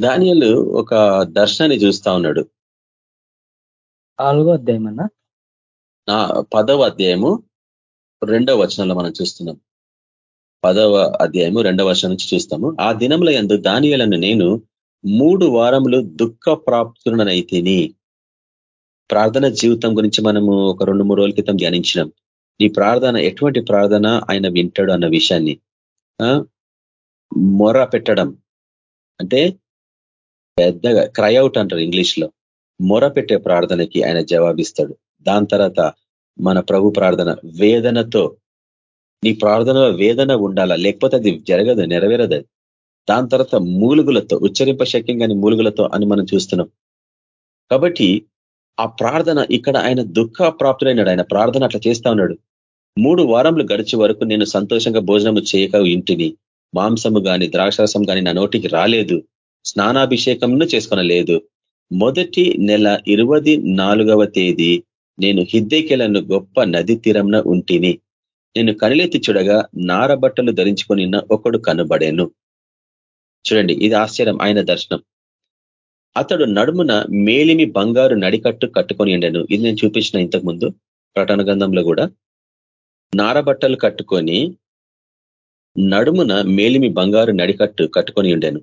దానియలు ఒక దర్శనాన్ని చూస్తా ఉన్నాడు. నాలుగో అధ్యాయం అన్న నా పదవ అధ్యాయము రెండవ వచనంలో మనం చూస్తున్నాం. పదవ అధ్యాయము రెండవ వచనం నుంచి చూస్తాము. ఆ దినంలో ఎందు దానియలను నేను మూడు వారములు దుఃఖ ప్రాప్తులనైతిని ప్రార్థన జీవితం గురించి మనము ఒక రెండు మూడు రోజుల క్రితం ధ్యానించినాం. నీ ప్రార్థన ఎటువంటి ప్రార్థన ఆయన వింటాడు అన్న విషయాన్ని మొర పెట్టడం అంటే పెద్దగా క్రైఅవుట్ అంటారు ఇంగ్లీష్లో మొర పెట్టే ప్రార్థనకి ఆయన జవాబిస్తాడు. దాని తర్వాత మన ప్రభు ప్రార్థన వేదనతో నీ ప్రార్థనలో వేదన ఉండాలా? లేకపోతే అది జరగదు నెరవేరదు అది. దాని తర్వాత మూలుగులతో ఉచ్చరింప శక్యం కానీ మూలుగులతో అని మనం చూస్తున్నాం. కాబట్టి ఆ ప్రార్థన ఇక్కడ ఆయన దుఃఖ ప్రాప్తుడైనాడు ఆయన ప్రార్థన అట్లా చేస్తా ఉన్నాడు. మూడు వారములు గడిచే వరకు నేను సంతోషంగా భోజనము చేయక ఇంటిని మాంసము కానీ ద్రాక్షరసం కానీ నా నోటికి రాలేదు. స్నానాభిషేకంను చేసుకొనలేదు. మొదటి నెల ఇరవది నాలుగవ తేదీ నేను హిద్దేకెలను గొప్ప నది తీరంన ఉంటిని. నేను కనులెత్తి చూడగా నారబట్టలు ధరించుకొని ఒకడు కనబడేను. చూడండి ఇది ఆశ్చర్యం ఆయన దర్శనం. అతడు నడుమున మేలిమి బంగారు నడికట్టు కట్టుకొని ఉండను. ఇది నేను చూపించిన ఇంతకు ముందు ప్రటన గంధంలో కూడా. నారబట్టలు కట్టుకొని నడుమున మేలిమి బంగారు నడికట్టు కట్టుకొని ఉండేను.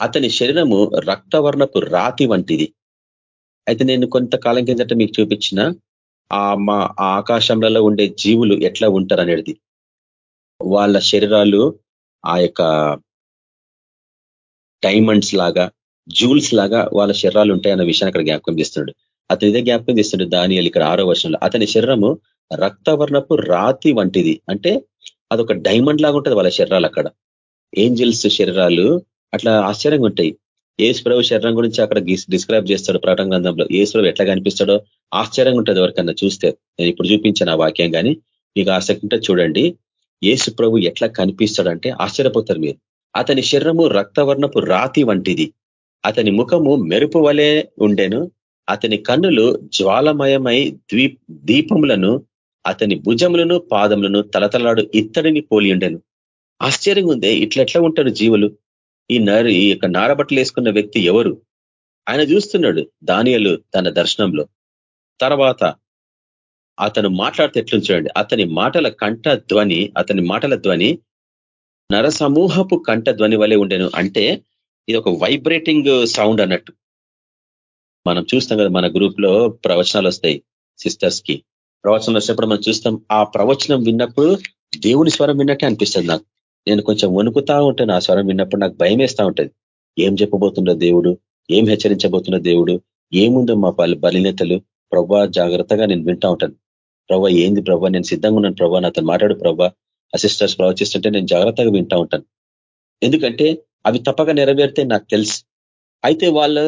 అతని శరీరము రక్తవర్ణపు రాతి వంటిది. అయితే నేను కొంతకాలం కిందట మీకు చూపించిన ఆ మా ఆకాశంలో ఉండే జీవులు ఎట్లా ఉంటారు అనేది వాళ్ళ శరీరాలు ఆ యొక్క డైమండ్స్ లాగా జూల్స్ లాగా వాళ్ళ శరీరాలు ఉంటాయన్న విషయాన్ని అక్కడ జ్ఞాపకం చేస్తున్నాడు. అతని ఇదే జ్ఞాపకం చేస్తున్నాడు దాని ఇక్కడ ఆరో వర్షంలో అతని శరీరము రక్తవర్ణపు రాతి వంటిది. అంటే అదొక డైమండ్ లాగా ఉంటుంది వాళ్ళ శరీరాలు అక్కడ. ఏంజిల్స్ శరీరాలు అట్లా ఆశ్చర్యంగా ఉంటాయి. ఏసుప్రభు శరీరం గురించి అక్కడ డిస్క్రైబ్ చేస్తాడు ప్రకటన గ్రంథంలో. ఏసుప్రభు ఎట్లా కనిపిస్తాడో ఆశ్చర్యంగా ఉంటుంది ఎవరికన్నా చూస్తే. నేను ఇప్పుడు చూపించిన ఆ వాక్యం కానీ మీకు ఆసక్తి ఉంటే చూడండి. ఏసు ప్రభు ఎట్లా కనిపిస్తాడంటే ఆశ్చర్యపోతారు మీరు. అతని శరీరము రక్తవర్ణపు రాతి వంటిది. అతని ముఖము మెరుపు వలె ఉండెను. అతని కన్నులు జ్వాలమయమై ద్వీప్ దీపములను అతని భుజములను పాదములను తలతలాడు ఇత్తడిని పోలి ఉండెను. ఆశ్చర్యంగా ఉందే ఇట్లెట్లా ఉంటారు జీవులు? ఈ నరి ఈ యొక్క నారబట్టలు వేసుకున్న వ్యక్తి ఎవరు? ఆయన చూస్తున్నాడు దానియలు తన దర్శనంలో. తర్వాత అతను మాట్లాడితే ఎట్లు చూడండి. అతని మాటల కంఠ ధ్వని అతని మాటల ధ్వని నరసమూహపు కంఠ ధ్వని వలె ఉండేను. అంటే ఇది ఒక వైబ్రేటింగ్ సౌండ్ అన్నట్టు. మనం చూస్తాం కదా మన గ్రూప్లో ప్రవచనాలు వస్తాయి సిస్టర్స్కి ప్రవచనాలు వచ్చినప్పుడు మనం చూస్తాం? ఆ ప్రవచనం విన్నప్పుడు దేవుని స్వరం విన్నట్టే అనిపిస్తుంది నాకు. నేను కొంచెం వణుకుతా ఉంటాను. ఆ స్వరం విన్నప్పుడు నాకు భయం వేస్తూ ఉంటుంది. ఏం చెప్పబోతుండో దేవుడు? ఏం హెచ్చరించబోతున్న దేవుడు? ఏముందో మా బలినేతలు? ప్రభా జాగ్రత్తగా నేను వింటా ఉంటాను. ప్రభా ఏంది ప్రభా నేను సిద్ధంగా ఉన్నాను ప్రభా నాతో మాట్లాడు ప్రభా అసిస్టర్స్ ప్రవచిస్తుంటే నేను జాగ్రత్తగా వింటా ఉంటాను. ఎందుకంటే అవి తప్పక నెరవేరితే నాకు తెలుసు. అయితే వాళ్ళ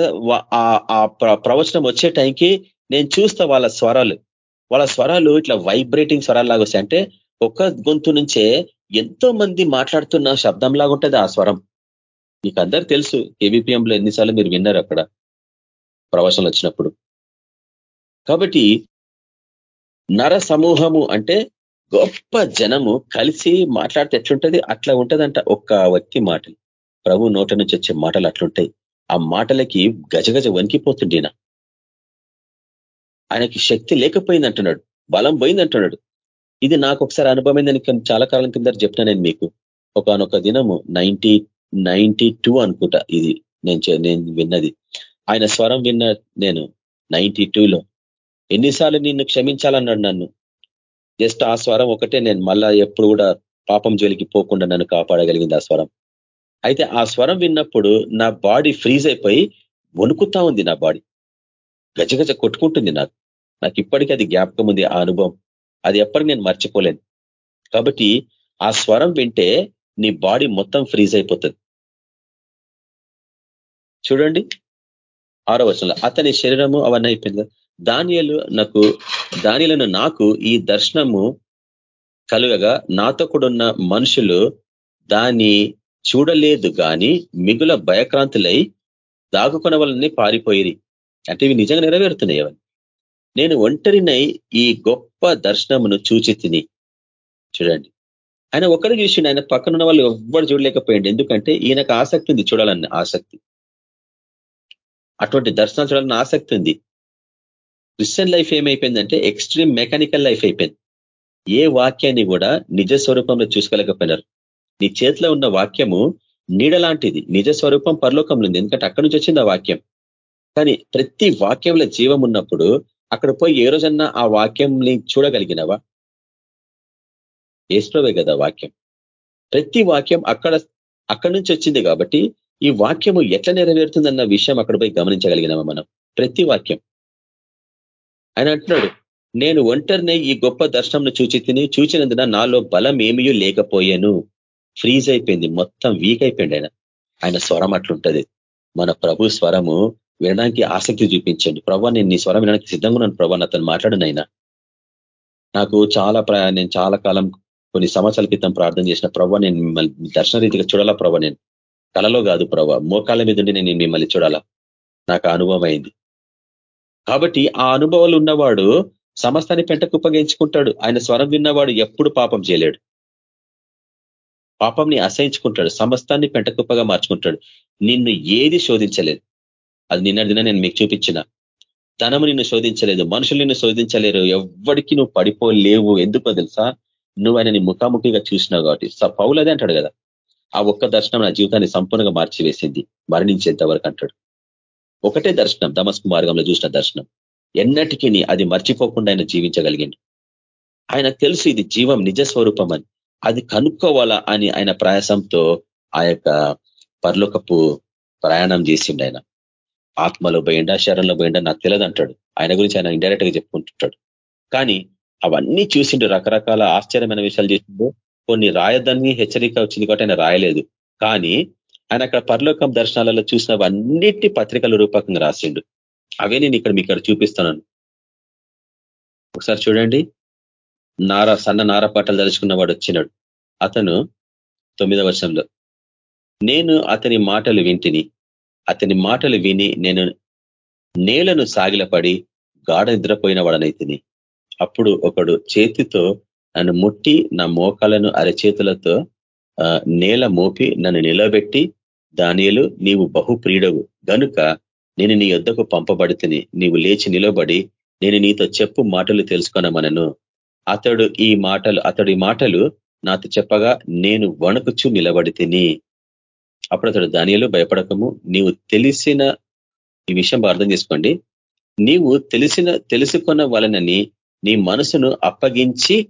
ఆ ప్రవచనం వచ్చే టైంకి నేను చూస్తా వాళ్ళ స్వరాలు. వాళ్ళ స్వరాలు ఇట్లా వైబ్రేటింగ్ స్వరాలు లాగా వస్తాయి. అంటే ఒక్క గొంతు నుంచే ఎంతో మంది మాట్లాడుతున్న శబ్దం లాగా ఉంటుంది ఆ స్వరం. మీకు అందరు తెలుసు లో ఎన్నిసార్లు మీరు విన్నారు అక్కడ ప్రవచనలు వచ్చినప్పుడు. కాబట్టి నర సమూహము అంటే గొప్ప జనము కలిసి మాట్లాడితే ఎట్లుంటది? అట్లా ఉంటుందంట ఒక్క వ్యక్తి మాటలు. ప్రభు నోట నుంచి వచ్చే మాటలు అట్లుంటాయి. ఆ మాటలకి గజగజ వణికిపోతుండేనా ఆయనకి శక్తి లేకపోయింది అంటున్నాడు బలం పోయింది అంటున్నాడు ఇది నాకు ఒకసారి అనుభవమైందని చాలా కాలం కింద చెప్పిన నేను మీకు. ఒకనొక దినము నైన్టీ నైన్టీ టూ అనుకుంటా ఇది నేను నేను విన్నది. ఆయన స్వరం విన్న నేను నైన్టీ టూలో ఎన్నిసార్లు నిన్ను క్షమించాలన్నాడు నన్ను. జస్ట్ ఆ స్వరం ఒకటే నేను మళ్ళా ఎప్పుడు కూడా పాపం జోలికి పోకుండా నన్ను కాపాడగలిగింది ఆ స్వరం. అయితే ఆ స్వరం విన్నప్పుడు నా బాడీ ఫ్రీజ్ అయిపోయి వణుకుతా ఉంది నా బాడీ. గజగజ కొట్టుకుంటుంది నాకు. నాకు ఇప్పటికీ అది జ్ఞాపకం ఉంది ఆ అనుభవం. అది ఎప్పటికి నేను మర్చిపోలేను. కాబట్టి ఆ స్వరం వింటే నీ బాడీ మొత్తం ఫ్రీజ్ అయిపోతుంది. చూడండి. ఆరో వచనంలో అతని శరీరము అవన్నీ అయిపోయింది? దానియలు నాకు దానిలను నాకు ఈ దర్శనము కలుగగా నాతో కూడున్న మనుషులు దాన్ని చూడలేదు గాని మిగుల భయక్రాంతులై దాగుకున్న వాళ్ళని పారిపోయిరి. అంటే ఇవి నిజంగా నెరవేరుతున్నాయి? అవన్నీ నేను ఒంటరినై ఈ గొప్ప దర్శనమును చూచి తిని. చూడండి. ఆయన ఒక్కడు చూసిండు. ఆయన పక్కనున్న వాళ్ళు ఎవ్వరు చూడలేకపోయింది ఎందుకంటే ఈయనకు ఆసక్తి ఉంది చూడాలన్న ఆసక్తి. అటువంటి దర్శనాలు చూడాలన్న ఆసక్తి ఉంది. క్రిస్టియన్ లైఫ్ ఏమైపోయిందంటే ఎక్స్ట్రీమ్ మెకానికల్ లైఫ్ అయిపోయింది. ఏ వాక్యాన్ని కూడా నిజ స్వరూపంలో చూసుకోలేకపోయినారు. నీ చేతిలో ఉన్న వాక్యము నీడలాంటిది నిజ స్వరూపం పరలోకంలో ఉంది. ఎందుకంటే అక్కడి నుంచి వచ్చింది ఆ వాక్యం. కానీ ప్రతి వాక్యంలో జీవం ఉన్నప్పుడు అక్కడ పోయి ఏ రోజన్నా ఆ వాక్యంని చూడగలిగినవా? ఏసుప్రవే కదా వాక్యం. ప్రతి వాక్యం అక్కడ అక్కడి నుంచి వచ్చింది కాబట్టి ఈ వాక్యము ఎట్లా నెరవేరుతుందన్న విషయం అక్కడ పోయి గమనించగలిగినామా మనం? ప్రతి వాక్యం. ఆయన అంటున్నాడు నేను ఒంటరినే ఈ గొప్ప దర్శనంను చూచి తిని చూచినందున నాలో బలం ఏమీ లేకపోయాను. ఫ్రీజ్ అయిపోయింది మొత్తం వీక్ అయిపోయింది ఆయన. ఆయన స్వరం అట్లుంటది. మన ప్రభు స్వరము వినడానికి ఆసక్తి చూపించండి. ప్రభా నేను నీ స్వరం వినడానికి సిద్ధంగా ఉన్నాను. ప్రభా అతను మాట్లాడినైనా నాకు చాలా నేను చాలా కాలం కొన్ని సంవత్సరాల క్రితం ప్రార్థన చేసిన ప్రభా నేను మిమ్మల్ని దర్శన రీతిగా చూడాలా ప్రభా నేను? కళలో కాదు ప్రభా మోకాళ్ళ మీద ఉండి నేను మిమ్మల్ని చూడాలా? నాకు అనుభవం అయింది. కాబట్టి ఆ అనుభవాలు ఉన్నవాడు సమస్తాన్ని పెంట కుప్పగించుకుంటాడు ఆయన స్వరం విన్నవాడు ఎప్పుడు పాపం చేయలేడు. పాపంని అసహించుకుంటాడు. సమస్తాన్ని పెంటకుప్పగా మార్చుకుంటాడు. నిన్ను ఏది శోధించలేదు. అది నిన్న దిన నేను మీకు చూపించిన. ధనము నిన్ను శోధించలేదు మనుషులు నిన్ను శోధించలేరు ఎవ్వడికి నువ్వు పడిపోలేవు. ఎందుకో తెలుసా? నువ్వు ఆయన ముఖాముఖిగా చూసినావు కాబట్టి. పౌలదే అంటాడు కదా. ఆ ఒక్క దర్శనం నా జీవితాన్ని సంపూర్ణంగా మార్చివేసింది మరణించేంత వరకు అంటాడు. ఒకటే దర్శనం దమస్కు మార్గంలో చూసిన దర్శనం. ఎన్నటికీ అది మర్చిపోకుండా ఆయన జీవించగలిగిండు. ఆయన తెలుసు ఇది జీవం నిజ స్వరూపం అని. అది కనుక్కోవాలా అని ఆయన ప్రయాసంతో ఆ యొక్క పర్లోకపు ప్రయాణం చేసిండు ఆయన. ఆత్మలో పోయిండా శరణలో పోయిండా నాకు తెలియదు అంటాడు. ఆయన గురించి ఆయన ఇండైరెక్ట్గా చెప్పుకుంటుంటాడు. కానీ అవన్నీ చూసిండు రకరకాల ఆశ్చర్యమైన విషయాలు చేసిండు. కొన్ని రాయదాన్ని హెచ్చరిక వచ్చింది కాబట్టి ఆయన రాయలేదు. కానీ ఆయన అక్కడ పరలోకం దర్శనాలలో చూసినవన్నిటి పత్రికల రూపకంగా రాసిండు. అవే నేను ఇక్కడ మీకు ఇక్కడ చూపిస్తున్నాను. ఒకసారి చూడండి. నార సన్న నార పాటలు తలుచుకున్నవాడు వచ్చినాడు. అతను తొమ్మిదవ వర్షంలో నేను అతని మాటలు వింటిని. అతని మాటలు విని నేను నేలను సాగిలపడి గాఢ నిద్రపోయిన వాడనైతిని అప్పుడు ఒకడు చేతితో నన్ను ముట్టి నా మోకాలను అరచేతులతో నేల మోపి నన్ను నిలబెట్టి దానియలు నీవు బహుప్రియుడవు గనుక నేను నీ యొద్దకు పంపబడితిని. నీవు లేచి నిలబడి నేను నీతో చెప్పు మాటలు తెలుసుకున్నామనను అతడు ఈ మాటలు అతడి మాటలు నాతో చెప్పగా నేను వణుకుచు నిలబడి తిని అప్పుడు అతడు దానియలు భయపడకము. నీవు తెలిసిన ఈ విషయం అర్థం చేసుకోండి. నీవు తెలిసిన తెలుసుకున్న వలనని నీ మనసును అప్పగించి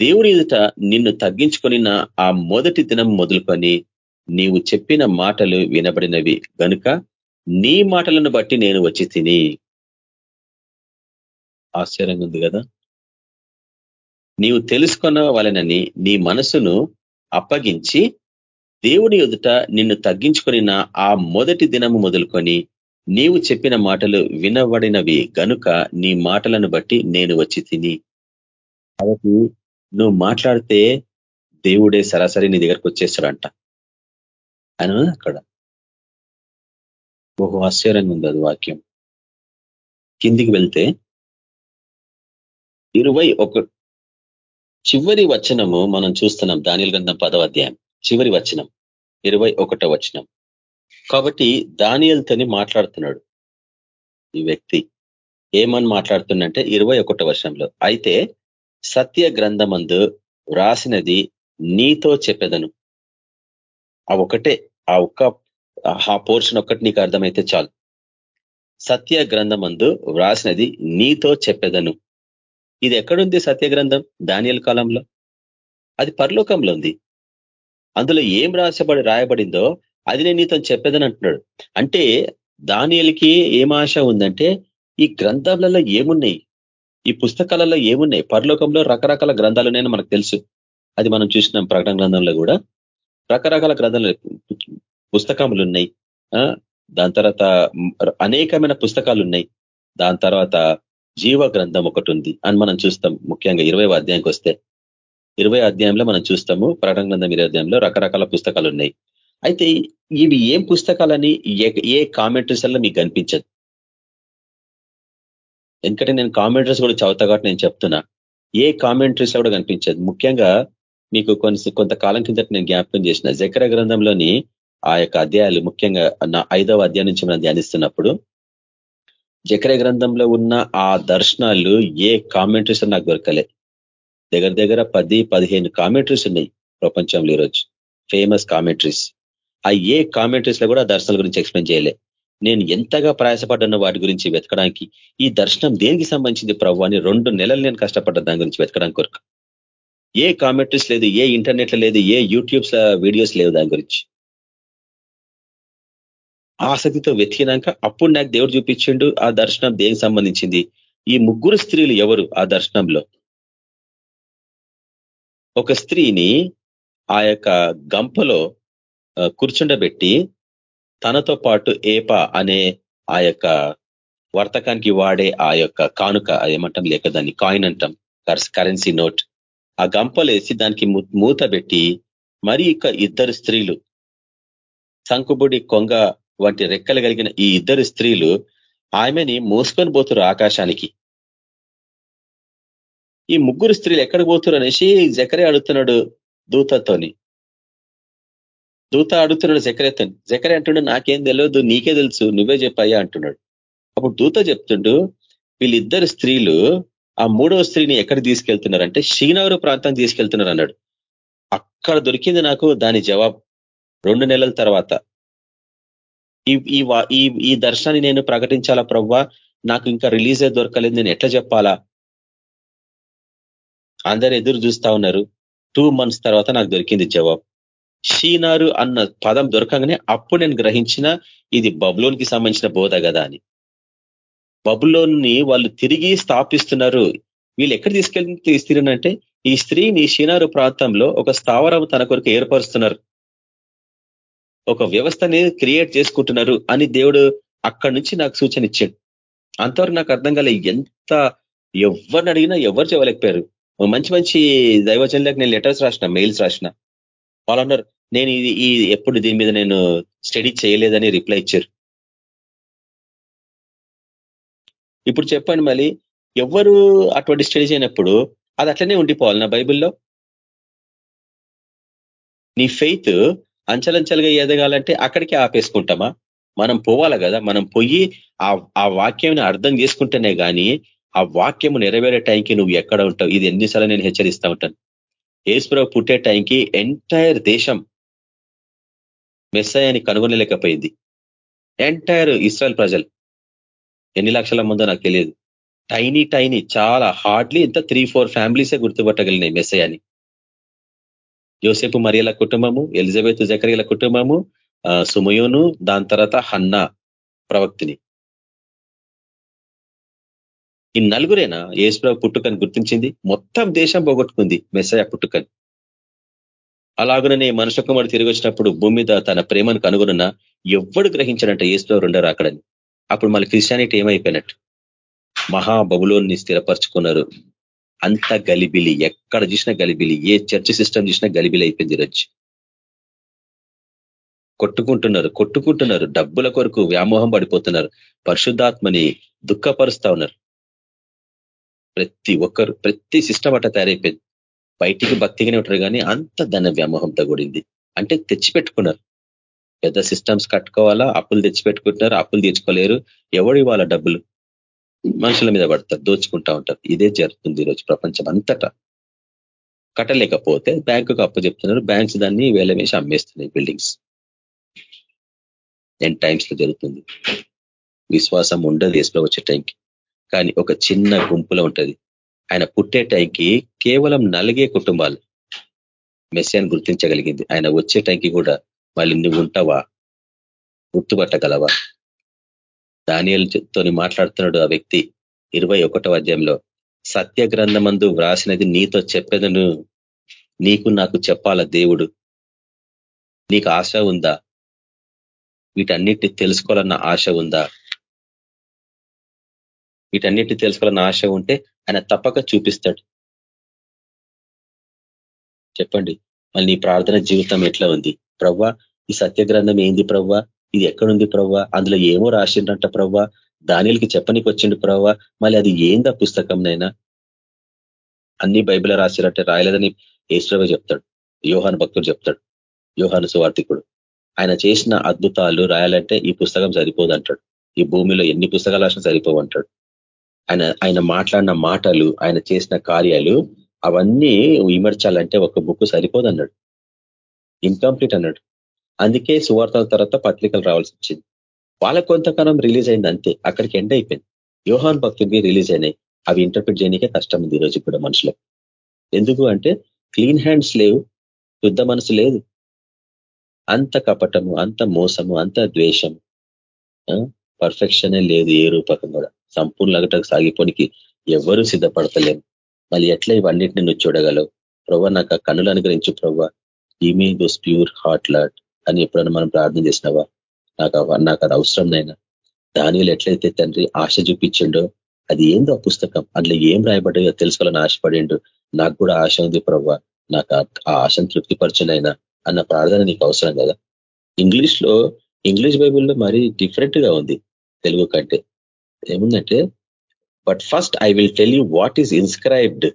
దేవుని ఎదుట నిన్ను తగ్గించుకొని ఆ మొదటి దినం మొదలుకొని నీవు చెప్పిన మాటలు వినబడినవి. గనుక నీ మాటలను బట్టి నేను వచ్చి తిని. ఆశ్చర్యంగా ఉంది కదా? నీవు తెలుసుకున్న వలనని నీ మనసును అప్పగించి దేవుని ఎదుట నిన్ను తగ్గించుకొని ఆ మొదటి దినము మొదలుకొని నీవు చెప్పిన మాటలు వినబడినవి గనుక నీ మాటలను బట్టి నేను వచ్చి తిని కాబట్టి నువ్వు మాట్లాడితే దేవుడే సరాసరి నీ దగ్గరకు వచ్చేస్తాడంట. అని అక్కడ. బహు ఆశ్చర్యంగా ఉంది అది వాక్యం. కిందికి వెళ్తే ఇరవై ఒక చివరి వచనము మనం చూస్తున్నాం. దానిల గంధం పదవ అధ్యాయం. చివరి వచనం ఇరవై ఒకటో వచనం. కాబట్టి దానియల్తోని మాట్లాడుతున్నాడు ఈ వ్యక్తి. ఏమని మాట్లాడుతుందంటే ఇరవై ఒకటో వర్షంలో అయితే సత్య గ్రంథమందు వ్రాసినది నీతో చెప్పేదను. ఆ ఒకటే ఆ ఒక్క ఆ పోర్షన్ ఒక్కటి నీకు అర్థమైతే చాలు. సత్య గ్రంథమందు వ్రాసినది నీతో చెప్పేదను. ఇది ఎక్కడుంది సత్య గ్రంథం? దానియల్ కాలంలో. అది పరలోకంలో ఉంది. అందులో ఏం రాసబడి రాయబడిందో అది నేను నీతో చెప్పేదని అంటున్నాడు. అంటే దానియలకి ఏం ఆశ ఉందంటే ఈ గ్రంథాలలో ఏమున్నాయి? ఈ పుస్తకాలలో ఏమున్నాయి? పరలోకంలో రకరకాల గ్రంథాలు ఉన్నాయని మనకు తెలుసు. అది మనం చూసినాం ప్రకటన గ్రంథంలో కూడా. రకరకాల గ్రంథాలు పుస్తకములు ఉన్నాయి. దాని తర్వాత అనేకమైన పుస్తకాలు ఉన్నాయి. దాని తర్వాత జీవ గ్రంథం ఒకటి ఉంది అని మనం చూస్తాం. ముఖ్యంగా ఇరవై అధ్యాయంకి వస్తే. ఇరవై అధ్యాయంలో మనం చూస్తాము ప్రకటన గ్రంథం ఇరవై అధ్యాయంలో రకరకాల పుస్తకాలు ఉన్నాయి అయితే ఇవి ఏం పుస్తకాలని ఏ కామెంటరీస్ వల్ల మీకు కనిపించదు? ఎందుకంటే నేను కామెంటరీస్ కూడా చదువుతా కాబట్టి నేను చెప్తున్నా. ఏ కామెంటరీస్ కూడా కనిపించదు. ముఖ్యంగా మీకు కొంత కొంతకాలం కిందట నేను జ్ఞాపకం చేసిన జకర గ్రంథంలోని ఆ యొక్క అధ్యాయాలు ముఖ్యంగా నా ఐదవ అధ్యాయం నుంచి మనం ధ్యానిస్తున్నప్పుడు జకర గ్రంథంలో ఉన్న ఆ దర్శనాలు ఏ కామెంటరీస్ నాకు దొరకలే. దగ్గర దగ్గర పది పదిహేను కామెంటరీస్ ఉన్నాయి ప్రపంచంలో ఈరోజు. ఫేమస్ కామెంటరీస్ ఆ ఏ కామెంటరీస్లో కూడా దర్శనాల గురించి ఎక్స్ప్లెయిన్ చేయలే. నేను ఎంతగా ప్రయాసపడ్డాను వాటి గురించి వెతకడానికి ఈ దర్శనం దేనికి సంబంధించింది ప్రభు అని రెండు నెలలు నేను కష్టపడ్డా దాని గురించి వెతకడానికి కొరకు. ఏ కామెంటరీస్ లేదు ఏ ఇంటర్నెట్ లేదు ఏ యూట్యూబ్స్ వీడియోస్ లేవు దాని గురించి. ఆసక్తితో వెతికినాక అప్పుడు నాకు దేవుడు చూపించిండు ఆ దర్శనం దేనికి సంబంధించింది. ఈ ముగ్గురు స్త్రీలు ఎవరు ఆ దర్శనంలో? ఒక స్త్రీని ఆ యొక్క గంపలో కూర్చుండబెట్టి తనతో పాటు ఏప అనే ఆ యొక్క వర్తకానికి వాడే ఆ యొక్క కానుక ఏమంటాం లేక దాన్ని కాయిన్ అంటాం కరెన్సీ నోట్ ఆ గంపలేసి దానికి మూత పెట్టి మరి ఇక ఇద్దరు స్త్రీలు సంకుబుడి కొంగ వంటి రెక్కలు కలిగిన ఈ ఇద్దరు స్త్రీలు ఆమెని మోసుకొని పోతురు ఆకాశానికి. ఈ ముగ్గురు స్త్రీలు ఎక్కడ పోతున్నారు అనేసి జకరే అడుగుతున్నాడు దూతతోని. దూత అడుగుతున్నాడు జకరేతోని. జకరే అంటున్నాడు నాకేం తెలియదు నీకే తెలుసు నువ్వే చెప్పాయా అంటున్నాడు. అప్పుడు దూత చెప్తుండు వీళ్ళిద్దరు స్త్రీలు ఆ మూడవ స్త్రీని ఎక్కడ తీసుకెళ్తున్నారంటే శ్రీనగరు ప్రాంతం తీసుకెళ్తున్నారు అన్నాడు. అక్కడ దొరికింది నాకు దాని జవాబు రెండు నెలల తర్వాత. ఈ ఈ ఈ దర్శనాన్ని నేను ప్రకటించాలా ప్రవ్వా? నాకు ఇంకా రిలీజే దొరకలేదు నేను ఎట్లా చెప్పాలా? అందరు ఎదురు చూస్తా ఉన్నారు. టూ మంత్స్ తర్వాత నాకు దొరికింది జవాబు. షీనారు అన్న పదం దొరకగానే అప్పుడు నేను గ్రహించిన ఇది బబులోన్కి సంబంధించిన బోధ కదా అని. బబులోన్ని వాళ్ళు తిరిగి స్థాపిస్తున్నారు. వీళ్ళు ఎక్కడ తీసుకెళ్ళి తీస్తున్నారంటే ఈ స్త్రీని షీనారు ప్రాంతంలో ఒక స్థావరం తన కొరకు ఏర్పరుస్తున్నారు. ఒక వ్యవస్థని క్రియేట్ చేసుకుంటున్నారు అని దేవుడు అక్కడి నుంచి నాకు సూచన ఇచ్చాడు. అంతవరకు నాకు అర్థం కాలే ఎంత ఎవరిని అడిగినా ఎవరు చేయలేకపోయారు మంచి మంచి దైవజనులకు నేను లెటర్స్ రాసిన మెయిల్స్ రాసిన. వాళ్ళు అన్నారు నేను ఇది ఈ ఎప్పుడు దీని మీద నేను స్టడీ చేయలేదని రిప్లై ఇచ్చారు. ఇప్పుడు చెప్పండి మళ్ళీ ఎవరు అటువంటి స్టడీ చేయనప్పుడు అది అట్లనే ఉండిపోవాలి నా బైబిల్లో. నీ ఫెయిత్ అంచలంచలుగా ఎదగాలంటే అక్కడికే ఆపేసుకుంటామా? మనం పోవాలి కదా? మనం పోయి ఆ వాక్యంని అర్థం చేసుకుంటేనే కానీ ఆ వాక్యము నెరవేరే టైంకి నువ్వు ఎక్కడ ఉంటావు? ఇది ఎన్నిసార్లు నేను హెచ్చరిస్తా ఉంటాను. ఏసుప్రభు పుట్టే టైంకి ఎంటైర్ దేశం మెస్సయాన్ని కనుగొనలేకపోయింది. ఎంటైర్ ఇస్రాయల్ ప్రజలు. ఎన్ని లక్షల ముందో నాకు తెలియదు. టైనీ టైనీ చాలా హార్డ్లీ ఇంత త్రీ ఫోర్ ఫ్యామిలీసే గుర్తుపట్టగలిగినాయి మెస్సయాని యోసేపు మరియల కుటుంబము ఎలిజబెత్ జకరియల కుటుంబము సుమయోను దాని తర్వాత హన్నా ప్రవక్తిని. ఈ నలుగురేనా ఏసుప్రభు పుట్టుకని గుర్తించింది? మొత్తం దేశం పోగొట్టుకుంది మెస్సయ పుట్టుకని. అలాగనే మనుషు కుమారుడు తిరిగి వచ్చినప్పుడు భూమి మీద తన ప్రేమను కనుగొనున్న ఎవడు గ్రహించడంట ఏసుప్రభు ఉండరు అక్కడని అప్పుడు మళ్ళీ క్రిస్టియానిటీ ఏమైపోయినట్టు. మహాబబులోని స్థిరపరచుకున్నారు. అంత గలిబిలి ఎక్కడ చూసినా గలిబిలి ఏ చర్చ్ సిస్టమ్ చూసినా గలిబిలి అయిపోయింది ఈరోజు. కొట్టుకుంటున్నారు కొట్టుకుంటున్నారు. డబ్బుల కొరకు వ్యామోహం పడిపోతున్నారు. పరిశుద్ధాత్మని దుఃఖపరుస్తా ఉన్నారు. ప్రతి ఒక్కరు ప్రతి సిస్టమ్ అట్ట తయారైపోయింది. బయటికి భక్తిగానే ఉంటారు కానీ అంత ధన వ్యామోహంతో కూడింది. అంటే తెచ్చిపెట్టుకున్నారు. పెద్ద సిస్టమ్స్ కట్టుకోవాలా అప్పులు తెచ్చిపెట్టుకుంటున్నారు అప్పులు తీర్చుకోలేరు. ఎవడు ఇవ్వాలా డబ్బులు? మనుషుల మీద పడతారు దోచుకుంటా ఉంటారు. ఇదే జరుగుతుంది ఈరోజు ప్రపంచం అంతటా. కట్టలేకపోతే బ్యాంకుకు అప్పు చెప్తున్నారు. బ్యాంక్స్ దాన్ని వేల వేసి అమ్మేస్తున్నాయి బిల్డింగ్స్. ఎన్ టైమ్స్లో జరుగుతుంది. విశ్వాసం ఉండదు ఏసులో వచ్చే టైంకి. కానీ ఒక చిన్న గుంపులో ఉంటుంది. ఆయన పుట్టే టైంకి కేవలం నలిగే కుటుంబాలు. మెస్సియాన్ని గుర్తించగలిగింది. ఆయన వచ్చే టైంకి కూడా మళ్ళీ నువ్వు ఉంటావా? గుర్తుపట్టగలవా? దానియలతోని మాట్లాడుతున్నాడు ఆ వ్యక్తి ఇరవై ఒకటో అధ్యాయంలో. సత్య గ్రంథమందు వ్రాసినది నీతో చెప్పేదను నీకు నాకు చెప్పాల దేవుడు? నీకు ఆశ ఉందా? వీటన్నిటిని తెలుసుకోవాలన్న ఆశ ఉందా? వీటన్నిటి తెలుసుకోవాలన్న ఆశ ఉంటే ఆయన తప్పక చూపిస్తాడు. చెప్పండి మళ్ళీ నీ ప్రార్థన జీవితం ఎట్లా ఉంది? ప్రవ్వా ఈ సత్య గ్రంథం ఏంది ప్రవ్వా? ఇది ఎక్కడుంది ప్రవ్వా? అందులో ఏమో రాసిండంట ప్రవ్వా? దానిలకి చెప్పనికి వచ్చిండు ప్రవ్వా? మళ్ళీ అది ఏందా పుస్తకం నైనా? అన్ని బైబిల్ రాసిరంటే రాయలేదని ఏశ్వరవ చెప్తాడు. యోహాను భక్తుడు చెప్తాడు. యోహాను సువార్థికుడు. ఆయన చేసిన అద్భుతాలు రాయాలంటే ఈ పుస్తకం సరిపోదు అంటాడు ఈ భూమిలో ఎన్ని పుస్తకాలు రాసినా సరిపోవు అంటాడు ఆయన ఆయన మాట్లాడిన మాటలు ఆయన చేసిన కార్యాలు అవన్నీ విమర్చాలంటే ఒక బుక్ సరిపోదు అన్నాడు ఇన్కంప్లీట్ అన్నాడు. అందుకే సువార్తల తర్వాత పత్రికలు రావాల్సి వచ్చింది. వాళ్ళ కొంతకాలం రిలీజ్ అయింది అంతే. అక్కడికి ఎండ్ అయిపోయింది. యోహాన్ భక్తుడికి రిలీజ్ అయినాయి. అవి ఇంటర్ప్రిట్ చేయడానికే కష్టం ఉంది ఈరోజు కూడా మనుషులకు. ఎందుకు అంటే క్లీన్ హ్యాండ్స్ లేవు శుద్ధ మనసు లేదు. అంత కపటము అంత మోసము అంత ద్వేషము పర్ఫెక్షనే లేదు ఏ రూపకం కూడా. సంపూర్ణ అగటకు సాగిపోనికి ఎవరూ సిద్ధపడతలేము మళ్ళీ ఎట్లా ఇవన్నిటిని నువ్వు చూడగలవు? ప్రభా నాకు ఆ కన్నులు అనుగ్రహించు ప్రభా ఈమీ దోస్ ప్యూర్ హార్ట్ లాట్ అని ఎప్పుడైనా మనం ప్రార్థన చేసినావా? నాకు నాకు అది అవసరం నైనా దానిలో ఎట్లయితే తండ్రి ఆశ చూపించిండో అది ఏందో ఆ పుస్తకం? అందులో ఏం రాయబడ్డాయో తెలుసుకోవాలని ఆశపడిండు. నాకు కూడా ఆశ ఉంది ప్రవ్వ. నాకు ఆ ఆశను తృప్తిపరచునైనా అన్న ప్రార్థన నీకు అవసరం కదా? ఇంగ్లీష్లో ఇంగ్లీష్ బైబిల్లో మరీ డిఫరెంట్గా ఉంది తెలుగు కంటే. ఏముందంటే but first I will tell you what is inscribed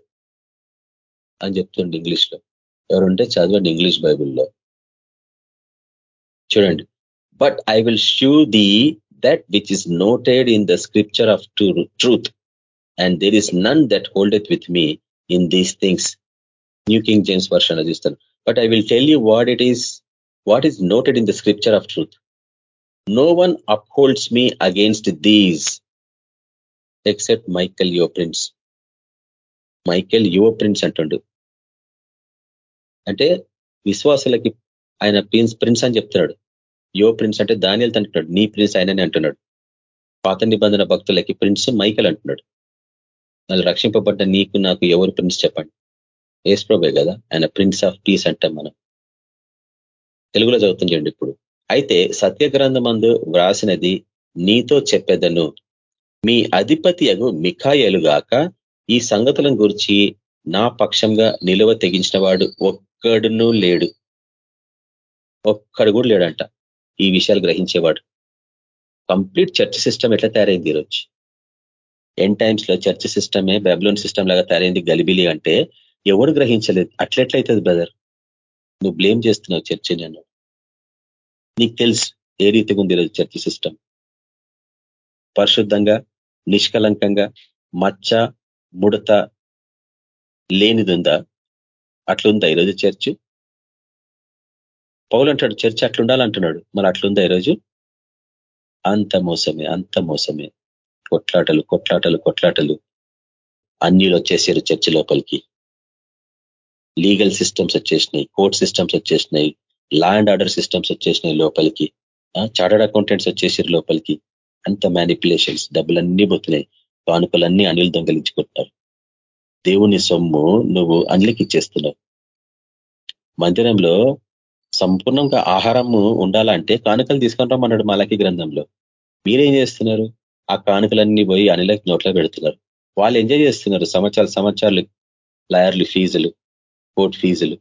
అని చెప్తుండే ఇంగ్లీష్లో ఎవరుంటే చదవండి ఇంగ్లీష్ బైబుల్లో. చూడండి. But I will shew thee that which is noted in the scripture of truth and there is none that hold holdeth with me in these things new King James version చూస్తాను but I will tell you what it is what is noted in the scripture of truth no one upholds me against these except Michael your prince. Michael your prince అంటుండు. అంటే విశ్వాసులకి ఆయన prince prince అని చెప్తున్నాడు. యువ prince అంటే దానియల్ అంటున్నాడు. నీ prince ఆయనని అంటున్నాడు. పాత నిబంధన భక్తులకి ప్రిన్స్ మైకెల్ అంటున్నాడు. వాళ్ళు రక్షింపబడ్డ నీకు నాకు ఎవరు ప్రిన్స్ చెప్పండి? ఏస్ప్రోబే కదా. ఆయన ప్రిన్స్ ఆఫ్ పీస్ అంటాం మనం. తెలుగులో చదువుతుంది ఇప్పుడు. అయితే సత్యగ్రంథమందు వ్రాసినది నీతో చెప్పేదను. మీ అధిపతి అగు మిఖాయలుగాక ఈ సంగతులను గురించి నా పక్షంగా నిలువ తెగించిన వాడు ఒక్కడునూ లేడు. ఒక్కడు కూడా లేడంట. ఈ విషయాలు గ్రహించేవాడు. కంప్లీట్ చర్చ్ సిస్టమ్ ఎట్లా తయారైంది ఈరోజు? ఎన్ టైమ్స్లో చర్చ్ సిస్టమే బెబ్లోన్ సిస్టమ్ లాగా తయారైంది గలిబిలి అంటే ఎవరు గ్రహించలేదు. అట్లెట్లయితుంది బ్రదర్? నువ్వు బ్లేమ్ చేస్తున్నావు చర్చి నేను నీకు తెలుసు ఏ రీతిగా ఉంది ఈరోజు చర్చ్ సిస్టమ్? పరిశుద్ధంగా నిష్కలంకంగా మచ్చ ముడత లేనిదుందా? అట్లుందా ఈరోజు చర్చ్? పౌలు అంటాడు చర్చ్ అట్లుండాలంటున్నాడు. మరి అట్లుందా ఈరోజు? అంత మోసమే అంత మోసమే. కొట్లాటలు కొట్లాటలు కొట్లాటలు అన్యులు వచ్చేసారు చర్చ్ లోపలికి. లీగల్ సిస్టమ్స్ వచ్చేసినాయి కోర్ట్ సిస్టమ్స్ వచ్చేసినాయి లా అండ్ ఆర్డర్ సిస్టమ్స్ వచ్చేసినాయి లోపలికి. చార్టర్డ్ అకౌంటెంట్స్ వచ్చేసారు లోపలికి. అంత మ్యానిపులేషన్స్ డబ్బులన్నీ పోతున్నాయి. కానుకలన్నీ అనిల్ దొంగలించుకుంటున్నారు. దేవుని సొమ్ము నువ్వు అనిలకి ఇచ్చేస్తున్నావు. మందిరంలో సంపూర్ణంగా ఆహారము ఉండాలంటే కానుకలు తీసుకొని రమ్మన్నాడు మలకి గ్రంథంలో. మీరేం చేస్తున్నారు? ఆ కానుకలన్నీ పోయి అనిలకి నోట్లో పెడుతున్నారు. వాళ్ళు ఎంజాయ్ చేస్తున్నారు. సంవత్సరాలు సంవత్సరాలు లాయర్లు ఫీజులు కోర్టు ఫీజులు.